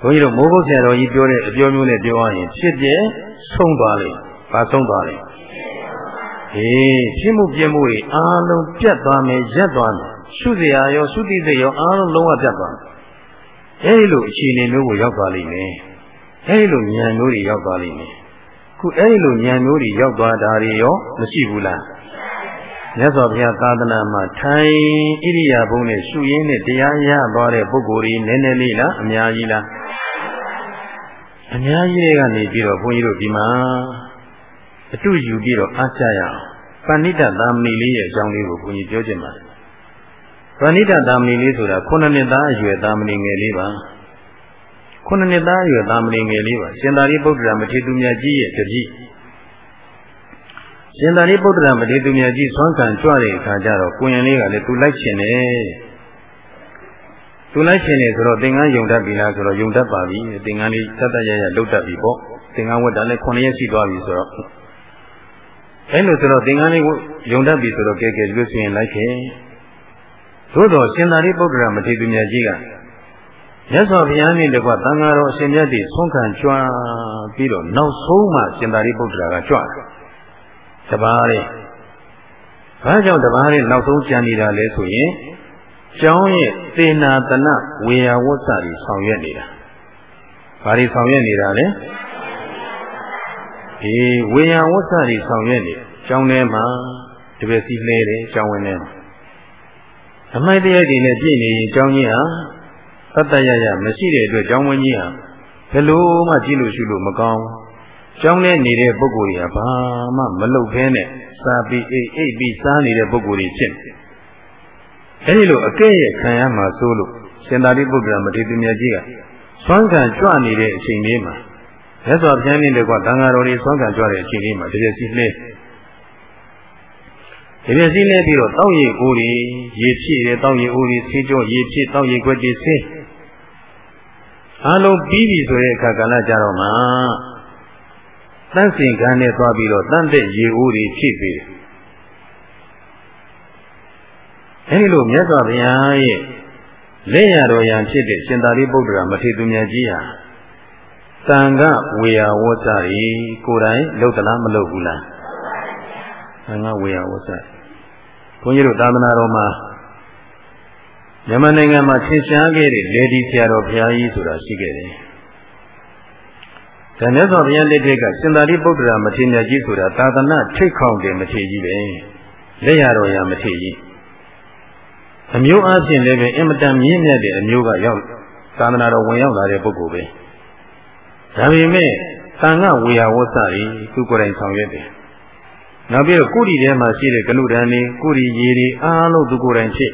Speaker 1: ဘုန်းကြီးတို့မိုးဘုတ်ဆရာတော်ကြီးပြောတဲ့အပြောမျိုးနဲ့ပြောရရင်ဖြစ်ပြဆုံးသွားလိမ့်။ဘာဆုံးသွားလိမ့် ဟေးဖြစ်မှုပြမှုတွေအားလုံးပြတ်သွားမယ်ရက်သွားမယ်ရှုစရာရောရှုတိစိတ်ရောအားလုံးလုံးဝပြတ်သွားမယ်အဲဒီလိုအခြေအနေမျိုးကိုရောက်သွားလိမ့်မယ်အဲဒီလိုဉာဏ်မျိုးတွေရောက်သွားလိမ့်မယ်ခုအဲဒီလိုဉာဏ်မျိုးတွေရောက်သွားတာတွေရောမရှိဘူးလားမြတ်စွာဘုရားသာသနာမှာထိုင်ဣရိယာပုနဲ့ရှုရင်းနဲ့တရားရသွားတဲ့ပုဂ္ဂိုလ်တွေနည်းနည်းလေးလားအများကြီးလားအများကြီးတွေကနေပြီးတော့ဘုန်းကြီးတို့ဒီမှာ အတူယူပြီးတော့အားကြရအောင်ပဏိတသာမဏေလေးရဲ့အကြောင်းလေးကိုဘုန်းကြီးပြောချင်ပါတယ်ပဏိတသာမဏေလေးဆိုတာ9နှစ်သားအရွယ်သာမဏေငယ်လေးပါ9နှစ်သားအရွယ်သာမဏေငယ်လေးပါရှင်သာရိပုတ္တရာမထေရသူမြတ်ကြီးရဲ့တပည့်ရှင်သာရိပုတ္တရာမထေရသူမြတ်ကြီးဆွမ်းခံကြွတဲ့အခါကျတော့ကိုရင်လေးကလည်းသူလိုက်ရှင်တယ်သူလိုက်ရှင်တယ်ဆိုတော့သင်္ကန်းယုံတတ်ပြီလားဆိုတော့ယုံတတ်ပါပြီသင်္ကန်းလေးတတ်တတ်ရရလုတ်တတ်ပြီပေါ့သင်္ကန်းဝတ်တာလည်း9ရက်ရှိသွားပြီဆိုတော့ အဲလိုဆိုတော့သင်္ကန်းလေးကိုယုံတတ်ပြီဆိုတော့ကဲကဲလို့ဆိုရင်လိုက်ခဲ့သို့တော်ရှင်သာရိပုတ္တရာမထေရသူမြတ်ကြီးကမြတ်စွာဘုရားနဲ့တကွသံဃာတော်အရှင်မြတ်တွေဆုံးခံကြွပြီးတော့နောက်ဆုံးမှရှင်သာရိပုတ္တရာကကြွတယ်တပါးလေးဘာကြောင့်တပါးလေးနောက်ဆုံးကြံနေတာလဲဆိုရင်ကျောင်းရဲ့သေနာတနဝေယဝတ်စာတွေဆောင်ရွက်နေတာဘာတွေဆောင်ရွက်နေတာလဲ ဒီဝေယဝတ်စာတွေဆောင်ရွက်နေကျောင်းထဲမှာတပည့်စီလဲတယ်ကျောင်းဝင်ထဲမှာအမိုက်တရားတွေနဲ့ပြည့်နေရင်ကျောင်းကြီးဟာတတ်တရရမရှိတဲ့အတွက်ကျောင်းဝင်ကြီးဟာဘယ်လို့မှကြည့်လို့ရှုလို့မကောင်းကျောင်းထဲနေတဲ့ပုဂ္ဂိုလ်တွေကဘာမှမလုပ်ဘဲနဲ့စားပြီးအိတ်အိတ်ပြီးစားနေတဲ့ပုဂ္ဂိုလ်တွေဖြစ်နေအဲဒီလိုအကဲ့ရဲ့ခံရမှာစိုးလို့ရှင်သာရိပုတ္တရာမထေရသူမြတ်ကြီးကဆွမ်းခံကြွနေတဲ့အချိန်လေးမှာ မြတ်စွာဘုရားနည်းလည်းကသံဃာတော်တွေဆွမ်းခံကြွတဲ့အချိန်လေးမှာတပြည့်စီလဲတပြည့်စီလဲပြီးတော့တောက်ရည်အိုးတွေရေဖြည့်တယ်တောက်ရည်အိုးတွေဆေးကြောရေဖြည့်တောက်ရည်ခွက်တွေဆေးအားလုံးပြီးပြီဆိုတဲ့အခါကလည်းကြတော့မှတန့်စင်ကန်းနဲ့သွားပြီးတော့တန့်တဲ့ရေအိုးတွေဖြည့်ပေးတယ်အဲဒီလိုမြတ်စွာဘုရားရဲ့လက်ရတော်ရန်ဖြစ်တဲ့ရှင်သာရိပုတ္တရာမထေရသူမြတ်ကြီးဟာ သံဃဝေယဝဇ္ဇရီကိုယ်တိုင်လှုပ်သလားမလှုပ်ဘူးလားသံဃဝေယဝဇ္ဇဘုန်းကြီးတို့သာသနာတော်မှာမြန်မာနိုင်ငံမှာသင်ရှားခဲ့တဲ့လေဒီဆရာတော်ဘုရားကြီးဆိုတာရှိခဲ့တယ်ဒါမြတ်စွာဘုရားလက်ထက်ကရှင်သာရိပုတ္တရာမထေရမြတ်ကြီးဆိုတာသာသနာထိတ်ခေါင်တယ်မထေရကြီးပဲလက်ရတော်ရမထေရကြီးအမျိုးအချင်းလည်းပဲအင်မတန်မြင့်မြတ်တဲ့အမျိုးကရောက်သာသနာတော်ဝင်ရောက်လာတဲ့ပုဂ္ဂိုလ်ပဲ ဒါပေမဲ့သံဃဝေယဝဆရီသူကိုယ်တိုင်ဆောင်ရွက်တယ်နောက်ပြီးတော့ကုရီထဲမှာရှိတဲ့ကနုဒန်တွေကုရီရေတွေအားလုံးသူကိုယ်တိုင်ဖြစ်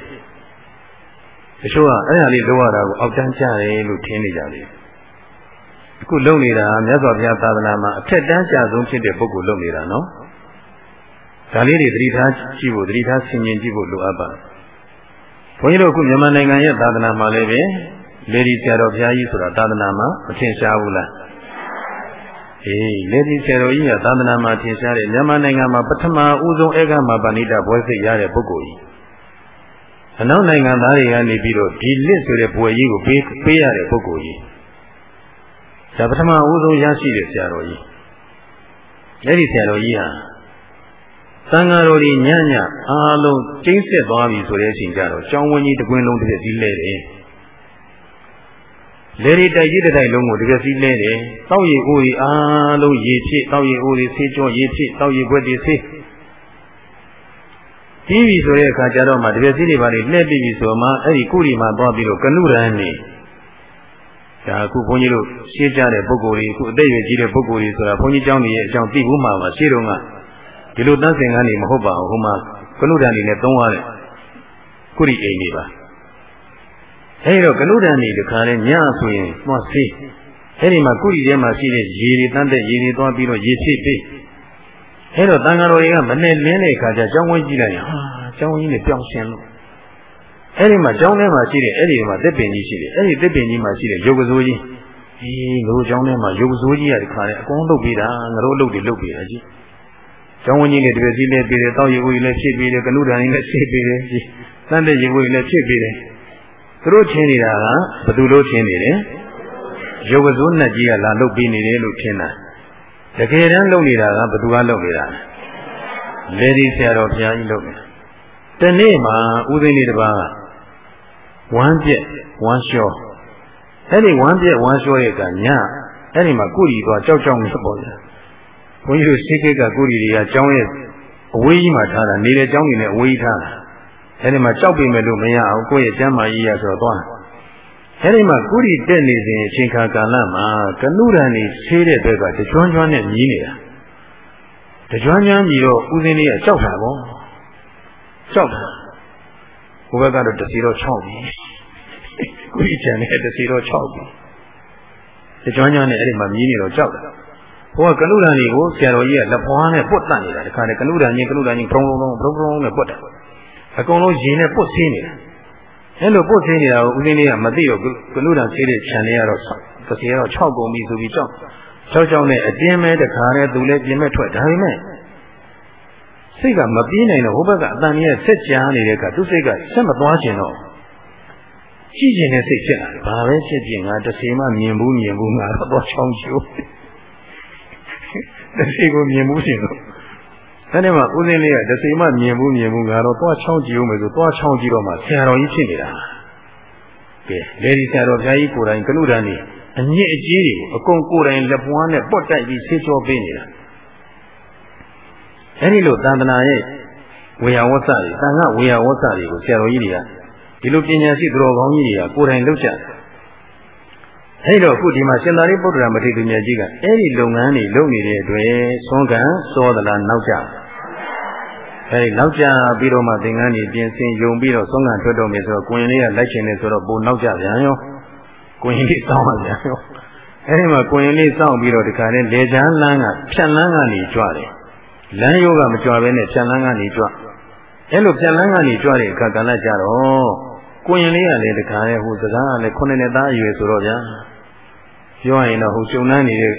Speaker 1: တချို့ကအဲ့ဒါလေးလုပ်ရတာကိုအောက်တန်းကြတယ်လို့ထင်နေကြတယ်အခုလုပ်နေတာမြတ်စွာဘုရားသာသနာမှာအထက်တန်းကျဆုံးဖြစ်တဲ့ပုဂ္ဂိုလ်လုပ်နေတာနော်ဒါလေးတွေသတိထားကြည့်ဖို့သတိထားဆင်ခြင်ကြည့်ဖို့လိုအပ်ပါတယ်ဘုန်းကြီးတို့အခုမြန်မာနိုင်ငံရဲ့သာသနာမှာလည်းပဲလေဒီဆရာတော်ဘုရားကြီးဆိုတာသာသနာမှာမထင်ရှားဘူးလား အေးလေဒီဆရာတော်ကြီးကသာသနာမှာထင်ရှားတယ်မြန်မာနိုင်ငံမှာပထမဦးဆုံးဧကမပါဏိတဘွဲစိတ်ရတဲ့ပုဂ္ဂိုလ်ကြီးအနောက်နိုင်ငံသားတွေကနေပြီးတော့ဒီလစ်ဆိုတဲ့ဘွယ်ကြီးကိုပေးပေးရတဲ့ပုဂ္ဂိုလ်ကြီးဒါပထမဦးဆုံးရရှိတဲ့ဆရာတော်ကြီးအဲ့ဒီဆရာတော်ကြီးဟာသံဃာတော်တွေညညအားလုံးကျင်းဆက်သွားပြီဆိုတဲ့အချိန်ကျတော့ကျောင်းဝင်းကြီးတကွင်းလုံးတစ်ပြည့်စီးလဲတယ် လေရီတိုက်ရေးတိုက်လုံးကိုတကယ်စီးနေတယ်။တောက်ရီအိုးရီအားလုံးရေဖြစ်တောက်ရီအိုးရီဆေးကြောရေဖြစ်တောက်ရီဘွက်တွေဆေးပြီးပြီဆိုတဲ့အခါကျတော့မှတကယ်စီးတွေပါလေလှည့်ပြီးပြီဆိုမှအဲ့ဒီကုရီမှာသွားပြီးတော့ကနုရန်နေဒါအခုဘုန်းကြီးတို့ရှင်းကြတဲ့ပုံကိုယ်တွေအခုအသက်အရွယ်ကြီးတဲ့ပုံကိုယ်တွေဆိုတာဘုန်းကြီးကျောင်းကြီးရဲ့အကြောင်းသိဖို့မှပါရှင်းတော့ကဒီလိုတန်းစင်ကနေမဟုတ်ပါဘူးဟိုမှာကနုရန်နေနဲ့သုံးရတယ်ကုရီအိမ်တွေပါ အဲဒီတော့ကနုဒန်နေတခါလဲညဆိုရင်သွားစေးအဲဒီမှာကုရိထဲမှာရှိတဲ့ရေတွေတန်းတဲ့ရေတွေသွားပြီးတော့ရေဖြည့်ပေးအဲတော့တန်ဃာတော်တွေကမနဲ့လင်းတဲ့အခါကျကျောင်းဝင်းကြည့်လိုက်ရင်ဟာကျောင်းဝင်းကြီးနဲ့ပြောင်းရှင်လို့အဲဒီမှာကျောင်းထဲမှာရှိတဲ့အဲဒီမှာသစ်ပင်ကြီးရှိတယ်အဲဒီသစ်ပင်ကြီးမှာရှိတဲ့ရုပ်ကစိုးကြီးအေးငါတို့ကျောင်းထဲမှာရုပ်ကစိုးကြီးရတခါလဲအကုန်လုပ်ပေးတာငါတို့အလုပ်တွေလုပ်ပေးတာကြီးကျောင်းဝင်းကြီးနဲ့တပည့်စီလည်းပြည်တယ်တောက်ရည်ဝီလည်းဖြစ်ပြီးတယ်ကနုဒန်ကြီးလည်းဖြစ်ပြီးတယ်တန်တဲ့ရည်ဝီလည်းဖြစ်ပြီးတယ် သူတို့ထင်နေတာကဘယ်သူလို့ထင်နေတယ်ရုပ်ကစိုးနဲ့ကြီးကလာလုတ်ပြီးနေတယ်လို့ထင်တာတကယ်တမ်းလုပ်နေတာကဘယ်သူကလုပ်နေတာလဲလေဒီဆရာတော်ဘုရားကြီးလုပ်နေတာတနေ့မှာဥသိနေတပါးကဝမ်းပြက်ဝမ်းလျှောအဲ့ဒီဝမ်းပြက်ဝမ်းလျှောရဲ့ကညအဲ့ဒီမှာကုရီသွားကြောက်ကြောက်နေပေါ့ဗျာဘုန်းကြီးတို့ရှိခိကကုရီတွေကကျောင်းရဲ့အဝေးကြီးမှာထားတာနေတဲ့ကျောင်းကြီးနဲ့အဝေးကြီးထားတာ အဲဒီမှာကြောက်ပေမဲ့လို့မရအောင်ကိုယ့်ရဲ့ကျမ်းမာရေးရဆိုတော့သွားအဲအဲဒီမှာကုရီတက်နေစဉ်အချိန်ခါကာလမှာကနုရန်နေဆေးတဲ့ဘက်ကတကြွန်းကြွန်းနဲ့မြည်နေတာတကြွန်းကြွန်းမြည်တော့ဦးစင်းလေးကကြောက်တာပေါ့ကြောက်တာဟိုဘက်ကတော့တစီတော့6ပြီကုရီချန်နဲ့တစီတော့6ပြီတကြွန်းကြွန်းနဲ့အဲ့ဒီမှာမြည်နေတော့ကြောက်တာဟိုကကနုရန်ကြီးကိုဆရာတော်ကြီးကလက်ဖွားနဲ့ပုတ်တတ်နေတာတခါတည်းကနုရန်ကြီးကနုရန်ကြီးဖုံဖုံဖုံဖုံဖုံနဲ့ပုတ်တာ အကုန်လုံးရေနဲ့ပုတ်ဆင်းနေတာအဲ့လိုပုတ်ဆင်းနေတာကိုဦးလေးလေးကမသိတော့ကနုဒံဆေးတဲ့ခြံလေးကတော့သစီကတော့6ကုန်ပြီဆိုပြီးကြောက်ကြောက်ကြောက်နဲ့အတင်းမဲတခါနဲ့သူလည်းပြင်မဲ့ထွက်ဒါပေမဲ့စိတ်ကမပြေးနိုင်တော့ဟိုဘက်ကအတန်ကြီးဆက်ကြားနေတဲ့ကသူစိတ်ကဆက်မသွားချင်တော့ကြည့်ကျင်တဲ့စိတ်ဖြစ်လာတယ်ဘာပဲဖြစ်ဖြစ်ငါတစ်စီမှမြင်ဘူးမြင်ဘူးငါတော့သွားချောင်းချိုးတစ်စီကိုမြင်ဘူးရှင်တော့ အဲ့ဒီမှာဦးစင်းလေးကတစိမမြင်ဘူးမြင်ဘူးငါတော့သွားချောင်းကြည့်ဦးမယ်ဆိုသွားချောင်းကြည့်တော့မှဆရာတော်ကြီးဖြစ်နေတာကဲလေဒီဆရာတော်ဘုရားကြီးကိုယ်တိုင်ကနုဒန်နေအညစ်အကြေးတွေကိုအကုန်ကိုယ်တိုင်လက်ပွားနဲ့ပုတ်တိုက်ပြီးဆေးကြောပေးနေတာအဲ့ဒီလိုသန္တနာရဲ့ဝေယဝဆတွေသံဃဝေယဝဆတွေကိုဆရာတော်ကြီးတွေကဒီလိုပညာရှိသူတော်ကောင်းကြီးတွေကကိုယ်တိုင်လုပ်ကြတယ်အဲ့တော့အခုဒီမှာရှင်သာရိပုတ္တရာမထေရမြတ်ကြီးကအဲ့ဒီလုပ်ငန်းတွေလုပ်နေတဲ့အတွက်သွန်ကံစောသလားနောက်ကြ အဲဒီနောက်ကြပြီးတော့မှသင်္ကန်းကြီးပြင်ဆင်ယုံပြီးတော့ဆုံးခံထွက်တော့မယ်ဆိုတော့ကိုရင်လေးကလိုက်ချင်နေဆိုတော့ပိုနောက်ကြပြန်ရောကိုရင်လေးစောင်းပါပြန်ရောအဲဒီမှာကိုရင်လေးစောင်းပြီးတော့ဒီခါလေးလေချမ်းလန်းကဖြတ်လန်းကနေကြွတယ်လမ်းယောကမကြွဘဲနဲ့ဖြတ်လန်းကနေကြွအဲလိုဖြတ်လန်းကနေကြွတဲ့အခါကလည်းကြတော့ကိုရင်လေးကလည်းဒီခါလေးဟိုစကားကလည်းခုနှစ်နှစ်သားအရွယ်ဆိုတော့ဗျာပြောရင်တော့ဟိုကျုံနှန်းနေတဲ့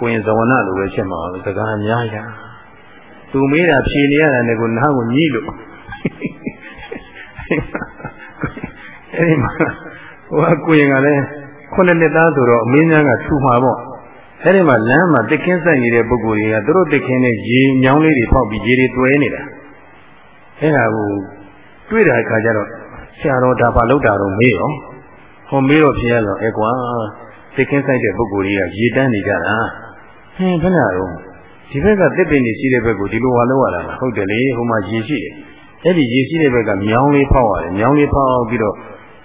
Speaker 1: ကိုရင်ဇဝနလိုပဲဖြစ်မှာပဲစကားအများကြီး သူမေးတာဖြေနေရတာနဲ့ကိုနားကိုညှိလို့အဲဒီမှာဟိုအကိုရင်ကလည်းခုနှစ်နှစ်သားဆိုတော့အမင်းများကထူမှာပေါ့အဲဒီမှာလမ်းမှာတခင်းဆိုင်နေတဲ့ပုဂ္ဂိုလ်တွေကသူတို့တခင်းနဲ့ရေမြောင်းလေးတွေဖောက်ပြီးရေတွေတွဲနေတာအဲဒါကိုတွေ့တဲ့အခါကျတော့ဆရာတော်ဒါဘာလုပ်တာတော့မေးရောဟောမေးတော့ဖြေရတော့အဲကွာတခင်းဆိုင်တဲ့ပုဂ္ဂိုလ်တွေကရေတန်းနေကြတာဟင်းဘယ်နဲ့တော့ ဒီဘက်ကတစ်ပင်နေရှိတဲ့ဘက်ကိုဒီလိုဝါလောက်ရတာဟုတ်တယ်လေဟိုမှာရေရှိတယ်အဲ့ဒီရေရှိတဲ့ဘက်ကမြောင်းလေးဖောက်ရတယ်မြောင်းလေးဖောက်ပြီးတော့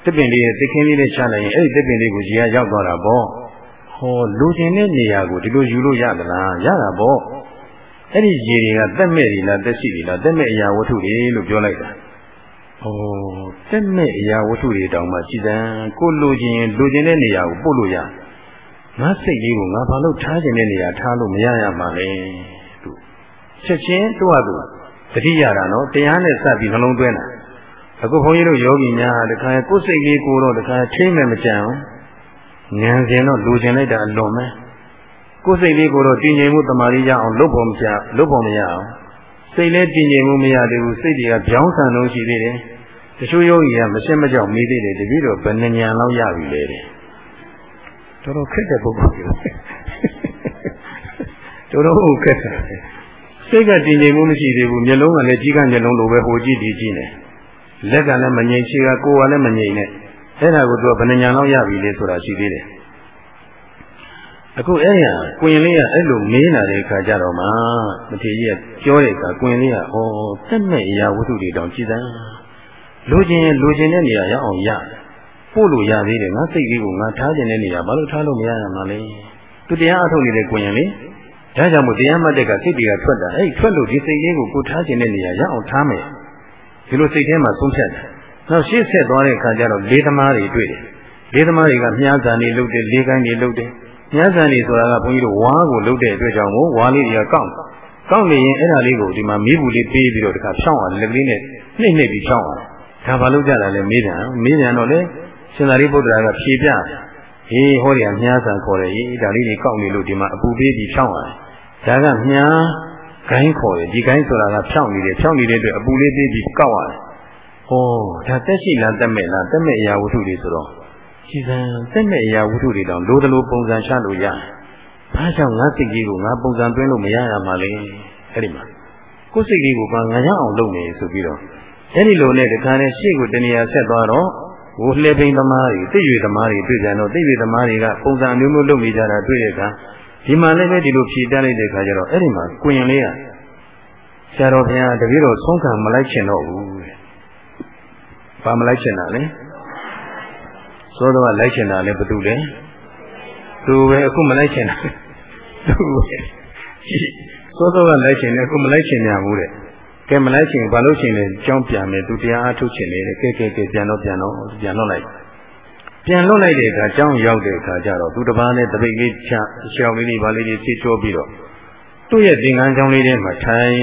Speaker 1: တစ်ပင်လေးရဲ့တစ်ခင်းလေးနဲ့ချလိုက်ရင်အဲ့ဒီတစ်ပင်လေးကိုရေကရောက်သွားတာပေါ့ဟောလူကျင်တဲ့နေရာကိုဒီလိုယူလို့ရသလားရတာပေါ့အဲ့ဒီရေတွေကတက်မဲ့တွေလားတက်ရှိတွေလားတက်မဲ့အရာဝတ္ထုတွေလို့ပြောလိုက်တာဩတက်မဲ့အရာဝတ္ထုတွေတောင်မှကြည်စံကိုလူကျင်လူကျင်တဲ့နေရာကိုပို့လို့ရတယ် ငါစိတ်လေးကိုငါဘာလို့ထားခြင်းတဲ့နေရာထားလို့မရရမှာလဲသူချက်ချင်းသူ့ဟာသူတတိယတာနော်တရားနဲ့စပ်ပြီးနှလုံးသွင်းတာအခုဘုန်းကြီးတို့ယောဂီများတခါကိုယ်စိတ်လေးကိုတော့တခါထိမ့်မယ်မကြံဘူးဉာဏ်ရှင်တော့လူကျင်လိုက်တာအလွန်ပဲကိုယ်စိတ်လေးကိုတော့တည်ငြိမ်မှုတမာရီရအောင်လုပ်ဖို့မကြလုပ်ဖို့မရအောင်စိတ်လည်းတည်ငြိမ်မှုမရသေးဘူးစိတ်တွေကပြောင်းဆန်လို့ရှိသေးတယ်တချို့ယောဂီကမရှင်းမကြောက်မေးသေးတယ်တပည့်တော်ဘယ်နှဉဏ်လောက်ရပြီလဲတဲ့ တော်တော်ခက်တဲ့ပုဂ္ဂိုလ်ကြီးတော်တော်ခက်တာစိတ်ကတည်ငြိမ်မှုမရှိသေးဘူးမျက်လုံးကလည်းကြီးကမျက်လုံးလိုပဲဟိုကြည့်ဒီကြည့်နေလက်ကလည်းမငြိမ်ချေကကိုယ်ကလည်းမငြိမ်နဲ့အဲ့ဒါကိုသူကဘယ်နှညာလောက်ရပြီလဲဆိုတာရှိသေးတယ်အခုအဲ့ရကွင်လေးကအဲ့လိုမေးလာတဲ့အခါကျတော့မှမထေကြီးကပြောတဲ့အခါကွင်လေးကဩတက်မဲ့အရာဝတ္ထုတွေတောင်ကြည်စမ်းလိုချင်လိုချင်တဲ့နေရာရောက်အောင်ရတယ် ပို့လို့ရသေးတယ်ငါစိတ်လေးကိုငါထားခြင်းတဲ့နေရာဘာလို့ထားလို့မရရမှာလဲသူတရားအထုတ်နေတဲ့ကိုရင်လေဒါကြောင့်မို့တရားမှတ်တဲ့ကစိတ်တွေကထွက်တာအဲ့ထွက်လို့ဒီစိတ်လေးကိုကိုထားခြင်းတဲ့နေရာရအောင်ထားမယ်ဒီလိုစိတ်ထဲမှာဆုံးဖြတ်တယ်နောက်ရှေ့ဆက်သွားတဲ့အခါကျတော့လေးသမားတွေတွေ့တယ်လေးသမားတွေကမြားဇန်တွေလုတ်တယ်လေးကိုင်းတွေလုတ်တယ်မြားဇန်တွေဆိုတာကဘုန်းကြီးတို့ဝါးကိုလုတ်တဲ့အတွက်ကြောင့်မို့ဝါးလေးတွေကကောက်ကောက်နေရင်အဲ့ဒါလေးကိုဒီမှာမီးဘူးလေးပေးပြီးတော့တခါဖြောင်းအောင်လက်ကလေးနဲ့နှိမ့်နှိမ့်ပြီးဖြောင်းအောင်ဒါဘာလို့ကြတာလဲမေးတယ်မေးတယ်တော့လေ ရှင်သာရိပုတ္တရာကဖြေပြဟေးဟောဒီကမြားဆန်ခေါ်တယ်ဟေးဒါလေးတွေကောက်နေလို့ဒီမှာအပူပေးပြီးဖြောင်းရတယ်ဒါကမြားဂိုင်းခေါ်တယ်ဒီဂိုင်းဆိုတာကဖြောင်းနေတယ်ဖြောင်းနေတဲ့အတွက်အပူလေးပေးပြီးကောက်ရတယ်ဟောဒါတက်ရှိလားတက်မဲ့လားတက်မဲ့အရာဝတ္ထုတွေဆိုတော့ကြည်စံတက်မဲ့အရာဝတ္ထုတွေတောင်လိုသလိုပုံစံချလို့ရတယ်ဘာကြောင့်ငါစိတ်ကြီးကိုငါပုံစံသွင်းလို့မရရမှာလဲအဲ့ဒီမှာကိုယ်စိတ်ကြီးကိုငါငါရအောင်လုပ်နေဆိုပြီးတော့အဲ့ဒီလိုနဲ့တခါနဲ့ရှေ့ကိုတနေရာဆက်သွားတော့ ဟိုလှေပိန်သမားတွေသိရွေသမားတွေတွေ့ကြတော့သိရွေသမားတွေကပုံစံမျိုးမျိုးလုပ်နေကြတာတွေ့တဲ့အခါဒီမှာလည်းပဲဒီလိုဖြေတတ်လိုက်တဲ့အခါကျတော့အဲ့ဒီမှာကိုရင်လေးကဆရာတော်ဘုရားတပည့်တော်ဆုံးခံမလိုက်ချင်တော့ဘူး။ဘာမလိုက်ချင်တာလဲစောတော့လိုက်ချင်တာလည်းဘသူလဲသူပဲအခုမလိုက်ချင်တာသူပဲစောတော့လိုက်ချင်တယ်အခုမလိုက်ချင်ကြဘူးတဲ့ ကဲမလိုက်ချင်ဘာလို့ချင်လဲကြောင်းပြန်မယ်သူတရားအားထုတ်ချင်တယ်ကဲကဲကဲပြန်တော့ပြန်တော့ပြန်တော့လိုက်ပြန်လွတ်လိုက်တဲ့အခါကျောင်းရောက်တဲ့အခါကျတော့သူတစ်ပါးနဲ့တပိတ်လေးချရှောင်းလေးတွေဘာလေးတွေသိကြောပြီးတော့သူ့ရဲ့သင်္ကန်းကျောင်းလေးထဲမှာထိုင်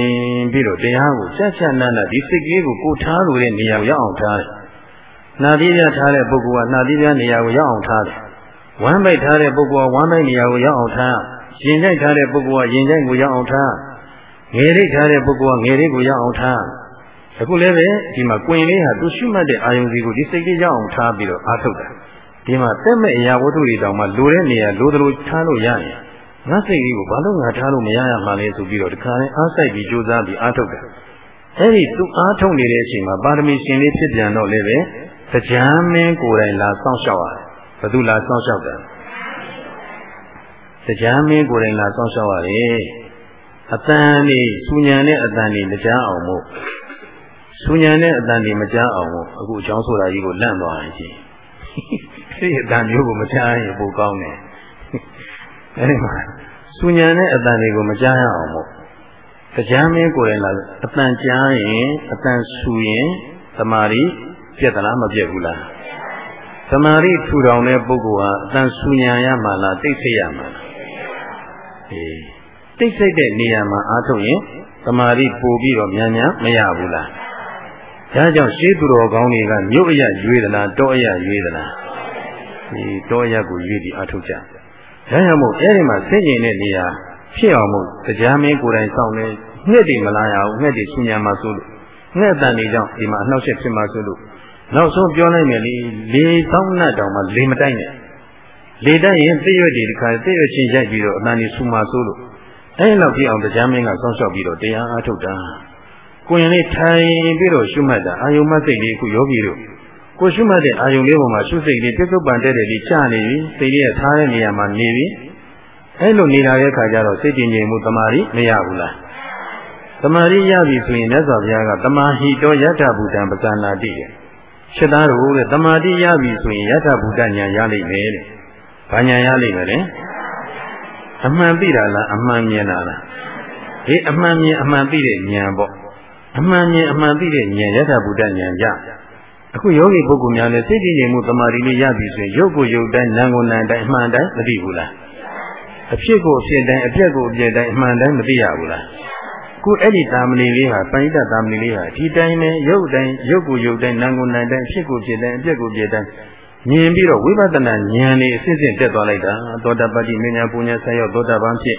Speaker 1: ပြီးတော့တရားကိုဆက်ဆက်နန်းနန်းဒီစိတ်ကလေးကိုကိုထားလို့တဲ့နေရာကိုရောက်အောင်ထားတယ်။နာသီးပြထားတဲ့ပုဂ္ဂိုလ်ကနာသီးပြနေရာကိုရောက်အောင်ထားတယ်။ဝမ်းပိတ်ထားတဲ့ပုဂ္ဂိုလ်ကဝမ်းပိတ်နေရာကိုရောက်အောင်ထား။ရင်ကြိုက်ထားတဲ့ပုဂ္ဂိုလ်ကရင်ကြိုက်ကိုရောက်အောင်ထား။ ငယ်ရိတ်ထားတဲ့ပုဂ္ဂိုလ်ကငယ်ရိတ်ကိုရောက်အောင်ထား။အခုလည်းပဲဒီမှာကွင်လေးဟာသူရှုမှတ်တဲ့အာယုံစီကိုဒီစိတ်လေးရောက်အောင်ထားပြီးတော့အားထုတ်တာ။ဒီမှာတက်မဲ့အရာဝတ္ထုတွေတောင်မှလိုတဲ့နေရာလိုသလိုထားလို့ရရင်ငါစိတ်လေးကိုဘာလို့ငါထားလို့မရရမှာလဲဆိုပြီးတော့ဒီခါနဲ့အားစိုက်ပြီးကြိုးစားပြီးအားထုတ်တယ်အဲ့ဒီသူအားထုတ်နေတဲ့အချိန်မှာပါရမီရှင်လေးဖြစ်ပြန်တော့လည်းပဲတရားမင်းကိုယ်တိုင်လာစောင့်ရှောက်ရတယ်ဘယ်သူလာစောင့်ရှောက်တယ်တရားမင်းကိုယ်တိုင်လာစောင့်ရှောက်ရတယ် အတန်နေဆူညံတဲ့အတန်နေမကြားအောင်မို့ဆူညံတဲ့အတန်နေမကြားအောင်မို့အခုအကြောင်းဆိုတာကြီးကိုလန့်သွားရင်ရှင်ဒီအတန်မျိုးကိုမကြားရင်ပိုကောင်းတယ်အဲဒီမှာဆူညံတဲ့အတန်တွေကိုမကြားရအောင်မို့တရားမင်းကိုယ်ရင်လာအတန်ကြားရင်အတန်ဆူရင်တမာရီပြက်သလားမပြက်ဘူးလားသမာဓိထူထောင်တဲ့ပုဂ္ဂိုလ်ဟာအတန်ဆူညာရမှလားသိသိရမှလားအေး တိတ်ဆိတ်တဲ့နေရာမှာအားထုတ်ရင်သမာဓိပိုပြီးတော့မြန်မြန်မရဘူးလားဒါကြောင့်ရှေးသူတော်ကောင်းတွေကမြို့အရရွေးသလားတောအရရွေးသလားဒီတောအရကိုရွေးပြီးအားထုတ်ကြဒါကြောင့်မို့အဲ့ဒီမှာစိတ်ငြိမ်တဲ့နေရာဖြစ်အောင်မို့တရားမင်းကိုယ်တိုင်ဆောင်နေငှက်တွေမလာရအောင်ငှက်တွေဆူညံမှာဆိုလို့ငှက်တန်တွေကြောင့်ဒီမှာအနှောက်အယှက်ဖြစ်မှာဆိုလို့နောက်ဆုံးပြောလိုက်မယ်လေလေတောင်းနဲ့တောင်မှလေမတိုက်နဲ့လေတိုက်ရင်သိရွက်တွေဒီခါသိရွက်ချင်းရိုက်ပြီးတော့အတန်ကြီးဆူမှာဆိုလို့ အဲ့လောက်ပြအောင်တရားမင်းကစောင့်ရှောက်ပြီးတော့တရားအားထုတ်တာကိုရင်လေးထိုင်ပြီးတော့ရှုမှတ်တာအာယုံမစိတ်လေးခုယောဂီတို့ကိုရှုမှတ်တဲ့အာယုံလေးပေါ်မှာရှုစိတ်လေးပြစ္ဆုတ်ပန်တဲ့တဲ့လေးကြာနေပြီစိတ်လေးကထားတဲ့နေရာမှာနေပြီအဲ့လိုနေတာတဲ့ခါကျတော့စိတ်တည်ငြိမ်မှုတမာရီမရဘူးလားတမာရီရပြီဆိုရင်မြတ်စွာဘုရားကတမာဟိတောယတ္ထဘူတံပဇာနာတိတဲ့ဖြစ်သားတို့တဲ့တမာတိရပြီဆိုရင်ယတ္ထဘူတဉာဏ်ရလိမ့်မယ်တဲ့ဘာဉာဏ်ရလိမ့်မယ်လဲ အမှန်သိတာလားအမှန်မြင်တာလားဒီအမှန်မြင်အမှန်သိတဲ့ဉာဏ်ပေါ့အမှန်မြင်အမှန်သိတဲ့ဉာဏ်ယတ္ထဘူတဉာဏ်ရအခုယောဂီပုဂ္ဂိုလ်များလည်းစိတ်တည်ငြိမ်မှုတမာရီလေးရပြီဆိုရင်ရုပ်ကိုရုပ်တိုင်းနာမ်ကိုနာမ်တိုင်းအမှန်တိုင်းမသိဘူးလားအဖြစ်ကိုအဖြစ်တိုင်းအပြက်ကိုအပြက်တိုင်းအမှန်တိုင်းမသိရဘူးလားခုအဲ့ဒီတာမဏိလေးဟာပဏိတတာမဏိလေးဟာဒီတိုင်းနဲ့ရုပ်တိုင်းရုပ်ကိုရုပ်တိုင်းနာမ်ကိုနာမ်တိုင်းအဖြစ်ကိုဖြစ်တိုင်းအပြက်ကိုပြက်တိုင်း မြင်ပြီးတော့ဝိပဿနာဉာဏ်လေးအစစ်စစ်တက်သွားလိုက်တာသောတာပတ္တိမညာပူညာဆက်ရောက်သောတာပန်ဖြစ်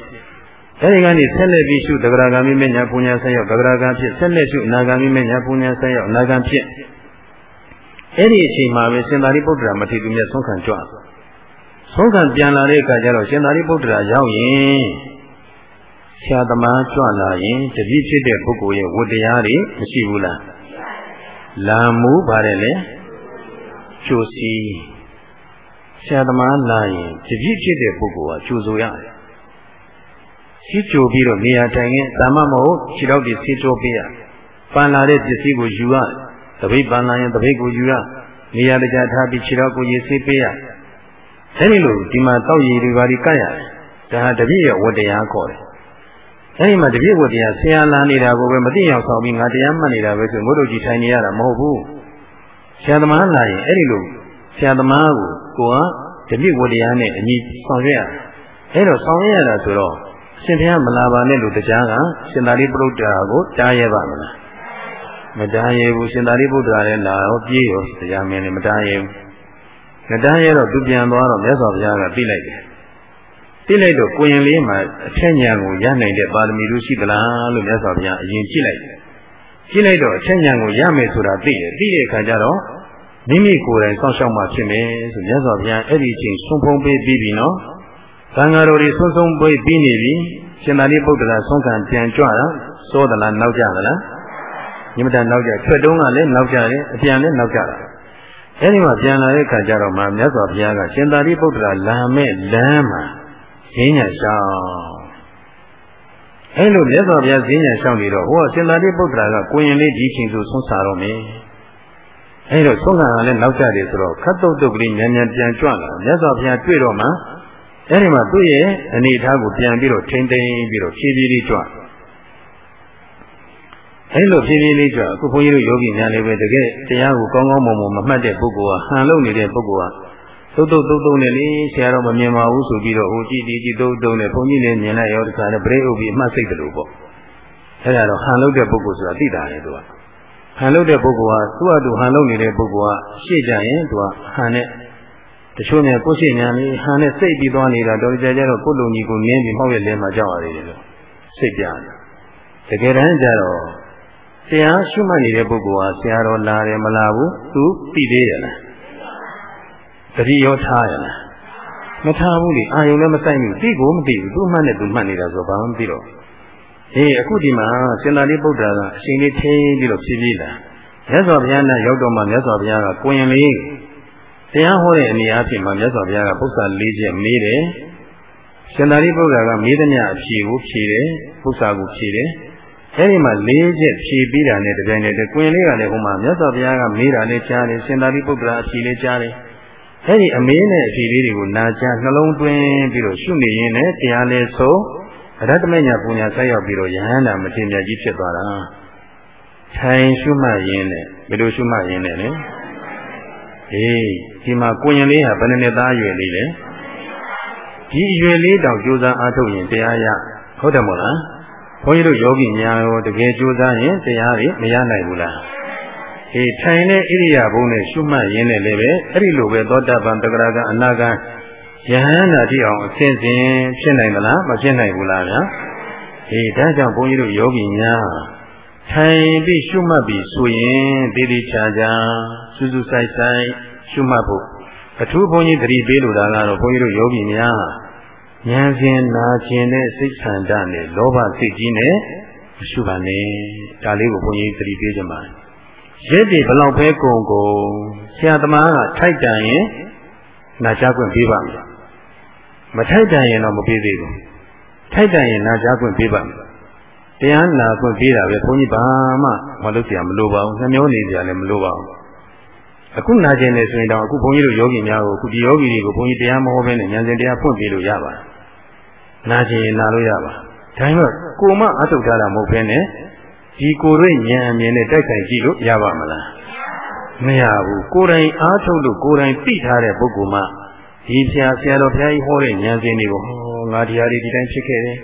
Speaker 1: အဲဒီကနေဆက်လက်ပြီးရှုသဂရဂာမိမညာပူညာဆက်ရောက်သဂရဂာဖြစ်ဆက်လက်ရှုအနာဂာမိမညာပူညာဆက်ရောက်အနာဂံဖြစ်အဲ့ဒီအချိန်မှာပဲရှင်သာရိပုတ္တရာမထေရမြတ်ဆုံးခံကြွဆုံးခံပြန်လာတဲ့အခါကျတော့ရှင်သာရိပုတ္တရာရောက်ရင်ဆရာသမားကြွလာရင်တပည့်ဖြစ်တဲ့ပုဂ္ဂိုလ်ရဲ့ဝတ္တရားတွေမရှိဘူးလားလာမှုပါတယ်လေ ကျိုးစီဆရာသမားလာရင်တပည့်ဖြစ်တဲ့ပုဂ္ဂိုလ်ကကျိုးဆိုရတယ်စီးကြိုပြီးတော့နေရာထိုင်ရင်ဒါမှမဟုတ်ခြေထောက်တွေဆေးကြောပေးရပန်လာတဲ့ပစ္စည်းကိုယူရတပိတ်ပန်လာရင်တပိတ်ကိုယူရနေရာတကြထားပြီးခြေထောက်ကိုရေးဆေးပေးရအဲဒီလိုဒီမှာတောက်ရည်တွေပါဒီကတ်ရတယ်ဒါဟာတပည့်ရဲ့ဝတ္တရားခေါ်တယ်အဲဒီမှာတပည့်ဝတ္တရားဆရာလာနေတာကိုပဲမသိအောင်ဆောင်ပြီးငါတရားမှတ်နေတာပဲဆိုငို့တို့ကြီးထိုင်နေရတာမဟုတ်ဘူး ဆရာသမားလာရင်အဲဒီလိုဆရာသမားကိုကိုကတပည့်ဝတ္တရားနဲ့အညီဆောင်ရွက်ရအဲတော့ဆောင်ရွက်ရတာဆိုတော့ရှင်ဘုရားမလာပါနဲ့လို့တရားကရှင်သာရိပုတ္တရာကိုတားရဲပါမလားမတားရဲဘူးရှင်သာရိပုတ္တရာလည်းလာတော့ပြေးရောတရားမင်းလည်းမတားရဲဘူးမတားရဲတော့သူပြန်သွားတော့မြတ်စွာဘုရားကသိလိုက်တယ်သိလိုက်တော့ကိုရင်လေးမှာအထက်ဉာဏ်ကိုရနိုင်တဲ့ပါရမီတို့ရှိသလားလို့မြတ်စွာဘုရားအရင်ကြည့်လိုက်တယ် ကြည့်လိုက်တော့အထက်ဉာဏ်ကိုရမယ်ဆိုတာသိတယ်သိတဲ့အခါကျတော့မိမိကိုယ်တိုင်စောင့်ရှောက်မှဖြစ်မယ်ဆိုမြတ်စွာဘုရားအဲ့ဒီအချိန်ဆုံးဖုံးပေးပြီးပြီနော်သံဃာတော်တွေဆုံးဆုံးပေးပြီးနေပြီရှင်သာရိပုတ္တရာဆုံးခံပြန်ကြွတာစောသလားနောက်ကြသလားညမတန်နောက်ကြထွက်တုံးကလည်းနောက်ကြတယ်အပြန်လည်းနောက်ကြတာအဲဒီမှာပြန်လာတဲ့ခါကျတော့မှမြတ်စွာဘုရားကရှင်သာရိပုတ္တရာလာမဲ့လမ်းမှာဈဉ္ညာရှောင်း အဲလိုမြတ်စွာဘုရားဈဉ္ညာရှောင်းနေတော့ဟောရှင်သာရိပုတ္တရာကကိုရင်လေးဒီချိန်ဆိုဆုံးစာတော့မယ်အဲဒါဆုံးခံကလည်းနောက်ကျတယ်ဆိုတော့ခတ်တုတ်တုတ်ကလေးမြန်မြန်ပြန်ကြွလာမြတ်စွာဘုရားတွေ့တော့မှအဲဒီမှာသူ့ရဲ့အနေအထားကိုပြန်ပြီးတော့ထိမ့်သိမ်းပြီးတော့ဖြည်းဖြည်းလေးကြွအဲလိုဖြည်းဖြည်းလေးကြွအခုဘုန်းကြီးတို့ယောဂီများလည်းပဲတကယ်တရားကိုကောင်းကောင်းမွန်မွန်မမှတ်တဲ့ပုဂ္ဂိုလ်ဟာဟန်လုံနေတဲ့ပုဂ္ဂိုလ်ဟာ သုတ်တုတ်တုတ်တုတ်နဲ့လေဆရာတော်မမြင်ပါဘူးဆိုပြီးတော့ဟိုကြည့်ဒီကြည့်တုတ်တုတ်နဲ့ဘုန်းကြီးလည်းမြင်လိုက်ရောတခါနဲ့ဗရိတ်ဥပ်ပြီးအမှတ်စိတ်တယ်လို့ပေါ့အဲဒါတော့ဟန်လုံတဲ့ပုဂ္ဂိုလ်ဆိုတာသိတာလေသူကဟန်လုပ်တဲ့ပုဂ္ဂိုလ်ဟာသူ့အတူဟန်လုပ်နေတဲ့ပုဂ္ဂိုလ်ဟာရှေ့ကြရင်သူကဟန်နဲ့တချို့များကိုယ်ရှိညာလေးဟန်နဲ့စိတ်ပြီးသွားနေတာတော်ကြကြတော့ကိုယ်လုံကြီးကိုနင်းပြီးမှောက်ရဲ့လဲမှာကြောက်ရတယ်လို့စိတ်ပြတယ်တကယ်တမ်းကျတော့တရားရှုမှတ်နေတဲ့ပုဂ္ဂိုလ်ဟာဆရာတော်လာတယ်မလာဘူးသူသိသေးရလား တတိရောထားရလားမထားဘူးလေအာယုံလည်းမဆိုင်ဘူးသိကိုမသိဘူးသူ့မှတ်နဲ့သူမှတ်နေတာဆိုဘာမှမသိတော့အေးအခုဒီမှာစင်္သာရိပုတ္တရာကအရှင်လေးထင်းပြီးတော့ဖြည်းဖြည်းလာမြတ်စွာဘုရားနဲ့ရောက်တော့မှမြတ်စွာဘုရားကကိုရင်လေးတရားဟောတဲ့အနေအချင်းမှာမြတ်စွာဘုရားကပု္ပ္ပာ၄ချက်မေးတယ်ရှင်သာရိပုတ္တရာကမေးသမျှအဖြေကိုဖြေတယ်ပု္ပ္ပာကိုဖြေတယ်အဲဒီမှာ၄ချက်ဖြေပြီးတာနဲ့တပြိုင်တည်းကိုရင်လေးကလည်းဟိုမှာမြတ်စွာဘုရားကမေးတာလေးကြားတယ်ရှင်သာရိပုတ္တရာအဖြေလေးကြားတယ် အဲဒီအမေးနဲ့အဖြေလေးတွေကိုနာကြားနှလုံးသွင်းပြီးတော့ရှုနေရင်းနဲ့တရားလေးဆိုအရတ္တမညာပူညာဆက်ရောက်ပြီးတော့ယဟန္တာမထေရကြီးဖြစ်သွားတာထိုင်ရှုမှတ်ရင်းနဲ့ဘယ်လိုရှုမှတ်ရင်းနဲ့လဲအေးဒီမှာကိုရင်လေးဟာဘယ်နှစ်နှစ်သားအရွယ်လေးလဲဒီအရွယ်လေးတောင်ကြိုးစားအားထုတ်ရင်တရားရဟုတ်တယ်မို့လားဘုန်းကြီးတို့ယောဂီများရောတကယ်ကြိုးစားရင်တရားတွေမရနိုင်ဘူးလားအေး ထိုင်တဲ့ဣရိယာပုနဲ့ရှုမှတ်ရင်းနဲ့လည်းပဲအဲ့ဒီလိုပဲသောတာပန်တဂရကအနာဂတ်ယဟန္တာတိအောင်အစဉ်စဉ်ဖြစ်နိုင်သလားမဖြစ်နိုင်ဘူးလားဗျာအေးဒါကြောင့်ဘုန်းကြီးတို့ယောဂီများထိုင်ပြီးရှုမှတ်ပြီးဆိုရင်တည်တည်ချာချာစူးစူးဆိုင်ဆိုင်ရှုမှတ်ဖို့အထူးဘုန်းကြီးတတိပေးလိုတာကတော့ဘုန်းကြီးတို့ယောဂီများဉာဏ်ဖြင့်နာကျင်တဲ့စိတ်ဆန္ဒနဲ့လောဘစိတ်ကြီးနဲ့မရှုပါနဲ့ဒါလေးကိုဘုန်းကြီးတတိပေးကြပါ ရက်တွေဘလောက်ပဲကုန်ကုန်ဆရာသမားကထိုက်တန်ရင်နာကြားခွင့်ပေးပါမယ်မထိုက်တန်ရင်တော့မပေးသေးဘူးထိုက်တန်ရင်နာကြားခွင့်ပေးပါမယ်တရားနာခွင့်ပေးတာပဲဘုန်းကြီးဘာမှမလုပ်ကြမလိုပါဘူးနှမျောနေကြလည်းမလိုပါဘူးအခုနာကျင်နေဆိုရင်တော့အခုဘုန်းကြီးတို့ယောဂီများကိုအခုဒီယောဂီတွေကိုဘုန်းကြီးတရားမဟောဘဲနဲ့ဉာဏ်စဉ်တရားဖွင့်ပြလို့ရပါတယ်နာကျင်ရင်နာလို့ရပါဒါပေမဲ့ကိုမအထုတ်ထားတာမဟုတ်ဘဲနဲ့ ဒီကိုယ်ရဲ့ဉာဏ်အမြင်နဲ့တိုက်ဆိုင်ကြည့်လို့ရပါမလားမရဘူးကိုယ်တိုင်အားထုတ်လို့ကိုယ်တိုင်သိထားတဲ့ပုဂ္ဂိုလ်မှဒီဆရာဆရာတော်ဘုရားကြီးဟောတဲ့ဉာဏ်စဉ်တွေကိုဟောငါတရားတွေဒီတိုင်းဖြစ်ခဲ့တယ်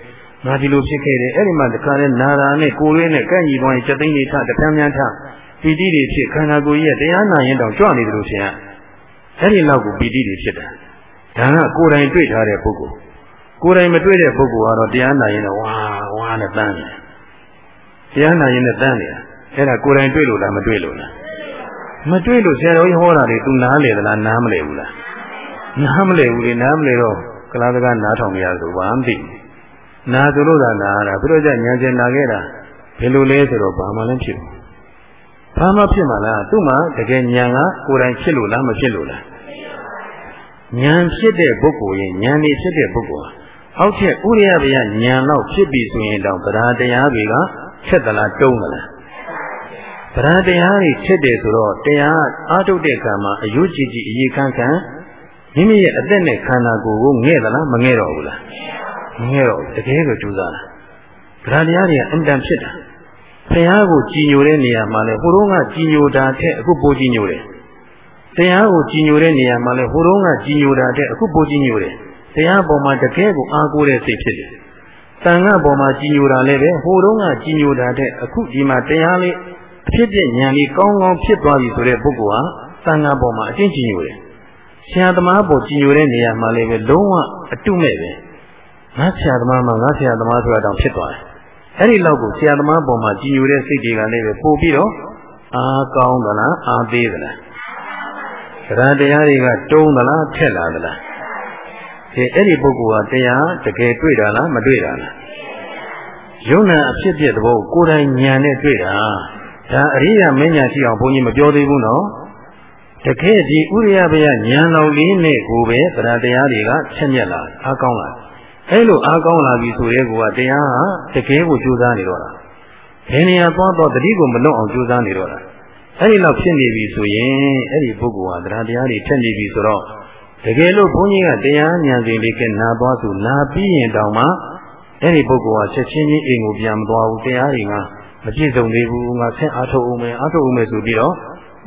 Speaker 1: ငါဒီလိုဖြစ်ခဲ့တယ်အဲ့ဒီမှာတခါလဲနာရာနဲ့ကိုယ်လေးနဲ့ကန့်ညီသွားရင်စက်သိန်းတွေထတပန်းများထပီတိတွေဖြစ်ခန္ဓာကိုယ်ကြီးရဲ့တရားနာရင်တောင်ကြွနေတယ်လို့ရှင်အဲ့ဒီလောက်ကိုပီတိတွေဖြစ်တာဒါကကိုယ်တိုင်တွေ့ထားတဲ့ပုဂ္ဂိုလ်ကိုယ်တိုင်မတွေ့တဲ့ပုဂ္ဂိုလ်ကတော့တရားနာရင်တော့ဝါဝါနဲ့တန်းတယ် တရားနာရင်နဲ့တန်းတယ်အဲ့ဒါကိုယ်တိုင်တွေ့လို့လားမတွေ့လို့လားမတွေ့လို့ဆရာတော်ကြီးဟောတာတွေ तू နားလေသလားနားမလဲဘူးလားနားမလဲဘူးလေနားမလဲတော့ကလားတကားနားထောင်ရဆိုဘာမှမသိဘူးနာဆိုလို့သာနာတာဘုရားကျညာကျင်နာခဲ့တာဘယ်လိုလဲဆိုတော့ဘာမှလည်းဖြစ်ဘူးဘာမှဖြစ်မှာလားသူ့မှာတကယ်ညာကကိုယ်တိုင်ဖြစ်လို့လားမဖြစ်လို့လားဉာဏ်ဖြစ်တဲ့ပုဂ္ဂိုလ်ရဲ့ဉာဏ်နေဖြစ်တဲ့ပုဂ္ဂိုလ်ဟာအောက်ထက်ဥရိယဘယဉာဏ်လောက်ဖြစ်ပြီဆိုရင်တော့ဗราတရားတွေက ချက်သလားတုံးသလားဗရန်တရားတွေချက်တယ်ဆိုတော့တရားအားထုတ်တဲ့အခါမှာအယုတ်ကြည်ကြည်အရေးခန်းခံမိမိရဲ့အသက်နဲ့ခန္ဓာကိုယ်ကိုငဲ့သလားမငဲ့တော့ဘူးလားမငဲ့တော့ဘူးတကယ်ကိုကြိုးစားတာဗရန်တရားတွေကအင်တန်ဖြစ်တာဘုရားကိုကြည်ညိုတဲ့နေရာမှာလဲဟိုတုန်းကကြည်ညိုတာထက်အခုပိုကြည်ညိုတယ်တရားကိုကြည်ညိုတဲ့နေရာမှာလဲဟိုတုန်းကကြည်ညိုတာတဲ့အခုပိုကြည်ညိုတယ်တရားပေါ်မှာတကယ်ကိုအားကိုးတဲ့စိတ်ဖြစ်တယ် တန်ခါပေါ်မှာကြည်ညိုတာလည်းပဲဟိုတုန်းကကြည်ညိုတာတဲ့အခုဒီမှာတရားလေးအဖြစ်ပြဉာဏ်လေးကောင်းကောင်းဖြစ်သွားပြီဆိုတဲ့ပုဂ္ဂိုလ်ဟာတန်ခါပေါ်မှာအကျင့်ကြည်ညိုတယ်ဆရာသမားပေါ်ကြည်ညိုတဲ့နေရာမှာလည်းပဲလုံးဝအတုမဲ့ပဲငါဆရာသမားမှာငါဆရာသမားဆိုတာတောင်ဖြစ်သွားတယ်အဲ့ဒီလောက်ကိုဆရာသမားပေါ်မှာကြည်ညိုတဲ့စိတ်တွေကလည်းပဲပို့ပြီးတော့အားကောင်းသလားအားသေးသလားတရားတရားတွေကတုံးသလားထက်လာသလား ဒီအဲ့ဒီပုဂ္ဂိုလ်ဟာတရားတကယ်တွေ့တာလားမတွေ့တာလားယုံနာအဖြစ်ပြတဲ့ဘောကိုယ်တိုင်ဉာဏ်နဲ့တွေ့တာဒါအရိယာမင်းညာရှိအောင်ဘုန်းကြီးမပြောသေးဘူးနော်တကယ်ဒီဥရိယဘယဉာဏ်တော်လေးနဲ့ကိုပဲတရားတရားတွေကချက်မြက်လာအားကောင်းလာအဲ့လိုအားကောင်းလာပြီဆိုရဲကိုကတရားဟာတကယ်ကိုကြိုးစားနေတော့တာဘယ်နေရာသွားတော့တတိကိုမလွတ်အောင်ကြိုးစားနေတော့တာအဲ့ဒီလောက်ဖြစ်နေပြီဆိုရင်အဲ့ဒီပုဂ္ဂိုလ်ဟာတရားတရားတွေထက်နေပြီဆိုတော့ တကယ်လို့ဘုန်းကြီးကတရားဉာဏ်စဉ်လေးကနာသွားသူနာပြီးရင်တောင်မှအဲ့ဒီပုဂ္ဂိုလ်ဟာချက်ချင်းချင်းအိမ်ကိုပြန်မသွားဘူးတရားတွေကမပြည့်စုံသေးဘူးငါဆက်အားထုတ်အောင်မယ်အားထုတ်အောင်မယ်ဆိုပြီးတော့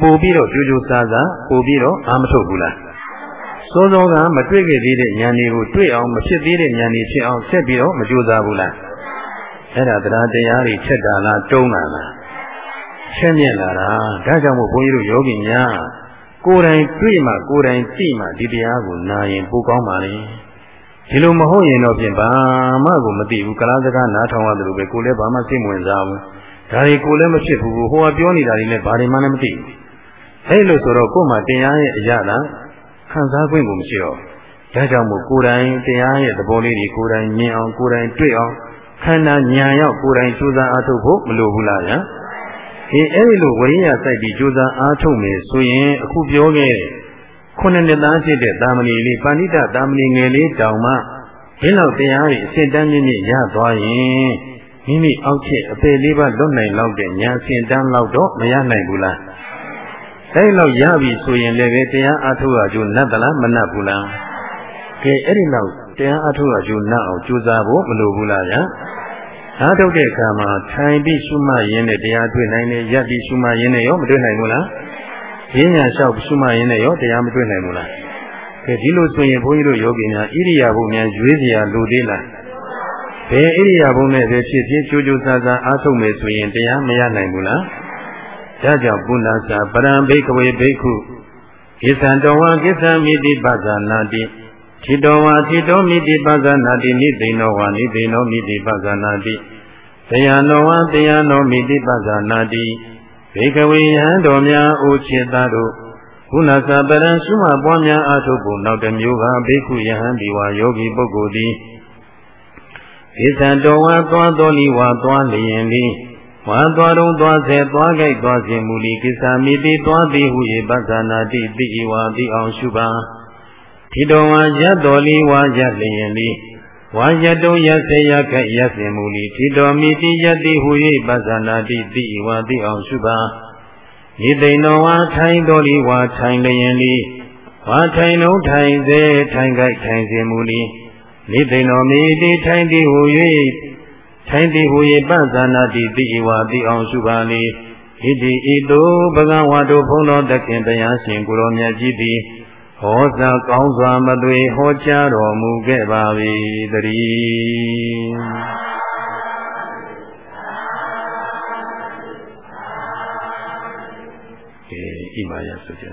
Speaker 1: ပို့ပြီးတော့ကြိုးကြိုးစားစားပို့ပြီးတော့အားမထုတ်ဘူးလားစောစောကမတွေ့ခဲ့သေးတဲ့ဉာဏ်တွေကိုတွေ့အောင်မဖြစ်သေးတဲ့ဉာဏ်တွေဖြစ်အောင်ဆက်ပြီးတော့မကြိုးစားဘူးလားအဲ့ဒါတရားတရားတွေချက်တာလားတုံးတာလားချက်မြက်လာတာဒါကြောင့်မို့ဘုန်းကြီးတို့ယောဂီများ ကိုယ်တိုင်တွေ့မှကိုယ်တိုင်သိမှဒီတရားကိုနာရင်ပိုကောင်းပါလေဒီလိုမဟုတ်ရင်တော့ပြင်ဘာမှကိုမသိဘူးကလားစကားနားထောင်ရတယ်လို့ပဲကိုယ်လည်းဘာမှစိတ်ဝင်စားဘူးဒါတွေကိုယ်လည်းမဖြစ်ဘူးဟိုကပြောနေတာတွေလည်းဘာတွေမှလည်းမသိဘူးအဲ့လိုဆိုတော့ကိုယ်မှတရားရဲ့အရာလားခံစား권ကိုမရှိတော့ဒါကြောင့်မို့ကိုယ်တိုင်တရားရဲ့သဘောလေးတွေကိုယ်တိုင်မြင်အောင်ကိုယ်တိုင်တွေ့အောင်ခန္ဓာဉာဏ်ရောက်ကိုယ်တိုင်ကြိုးစားအားထုတ်ဖို့မလိုဘူးလားဗျာ ဒီအဲ့ဒီလိုဝိရိယစိုက်ပြီးကြိုးစားအားထုတ်မယ်ဆိုရင်အခုပြောခဲ့တဲ့ခုနှစ်နှစ်သားဖြစ်တဲ့တာမဏေလေးပါဏိတတာမဏေငယ်လေးတောင်မှဒီလောက်တရားတွေအစစ်တမ်းမြင့်မြင့်ရသွားရင်မိမိအောက်ချက်အပေလေးပါလွတ်နိုင်လောက်တဲ့ညာစင်တန်းလောက်တော့မရနိုင်ဘူးလားအဲ့လောက်ရပြီဆိုရင်လည်းပဲတရားအားထုတ်ရကြိုးနတ်သလားမနတ်ဘူးလားကဲအဲ့ဒီလောက်တရားအားထုတ်ရကြိုးနတ်အောင်ကြိုးစားဖို့မလိုဘူးလားဗျာ အားထုတ်တဲ့အခါမှာထိုင်ပြီးရှုမှတ်ရင်းနဲ့တရားတွေ့နိုင်တယ်ရပ်ပြီးရှုမှတ်ရင်းနဲ့ရောမတွေ့နိုင်ဘူးလားရင်းညာလျှောက်ရှုမှတ်ရင်းနဲ့ရောတရားမတွေ့နိုင်ဘူးလားကဲဒီလိုဆိုရင်ဘုန်းကြီးတို့ယောဂီများဣရိယာပုများရွေးစရာလိုသေးလားဘယ်ဣရိယာပုနဲ့ပဲဖြစ်ဖြစ်ကြိုးကြိုးစားစားအားထုတ်မယ်ဆိုရင်တရားမရနိုင်ဘူးလားဒါကြောင့်ပုဏ္ဏစာပရံဘိကဝေဘိက္ခုကိသံတော်ဝါကိသံမိတိပဇာနာတိ ထိတောဝါထိတောမိတိပဇာနာတိနိသိဏောဝါနိသိဏောမိတိပဇာနာတိတရားနောဝါတရားနောမိတိပဇာနာတိဘေကဝေယံတော်များအိုချေသားတို့ခုနသပရံရှုမှပွားများအားထုတ်ဖို့နောက်တစ်မျိုးကဘေကုယဟံဒီဝါယောဂီပုဂ္ဂိုလ်သည်ဣသံတော်ဝါသွားတော်လီဝါသွားလျင်လီဝါသွားတုံးသွားဆဲသွားကြိုက်သွားခြင်းမူလီကိစ္ဆာမိတိသွားသည်ဟု၏ပဇာနာတိတိဤဝါတိအောင်ရှုပါ ဒီတော်ဝါရတော်လီဝါရလျင်လီဝါယတုံရစေယခက်ရစင်မူလီဒီတော်မိတိယတိဟု၏ပဇာနာတိတိဤဝါတိအောင်ရှုပါဤသိဏောဝါထိုင်တော်လီဝါထိုင်လျင်လီဝါထိုင်လုံးထိုင်စေထိုင်ကြိုက်ထိုင်စေမူလီဤသိဏောမိတိထိုင်သည်ဟု၍ထိုင်သည်ဟူ၏ပသနာတိတိဝါတိအောင်ရှုပါလေဣတိဤသို့ဘဂဝါတို့ဘုန်းတော်တခင်တရားရှင်ကိုရောမြတ်ကြီးသည် ဟောစာကောင်းစွာမသွေဟောကြားတော်မူခဲ့ပါ၏တည်းကဲဣမာယဆိုကြ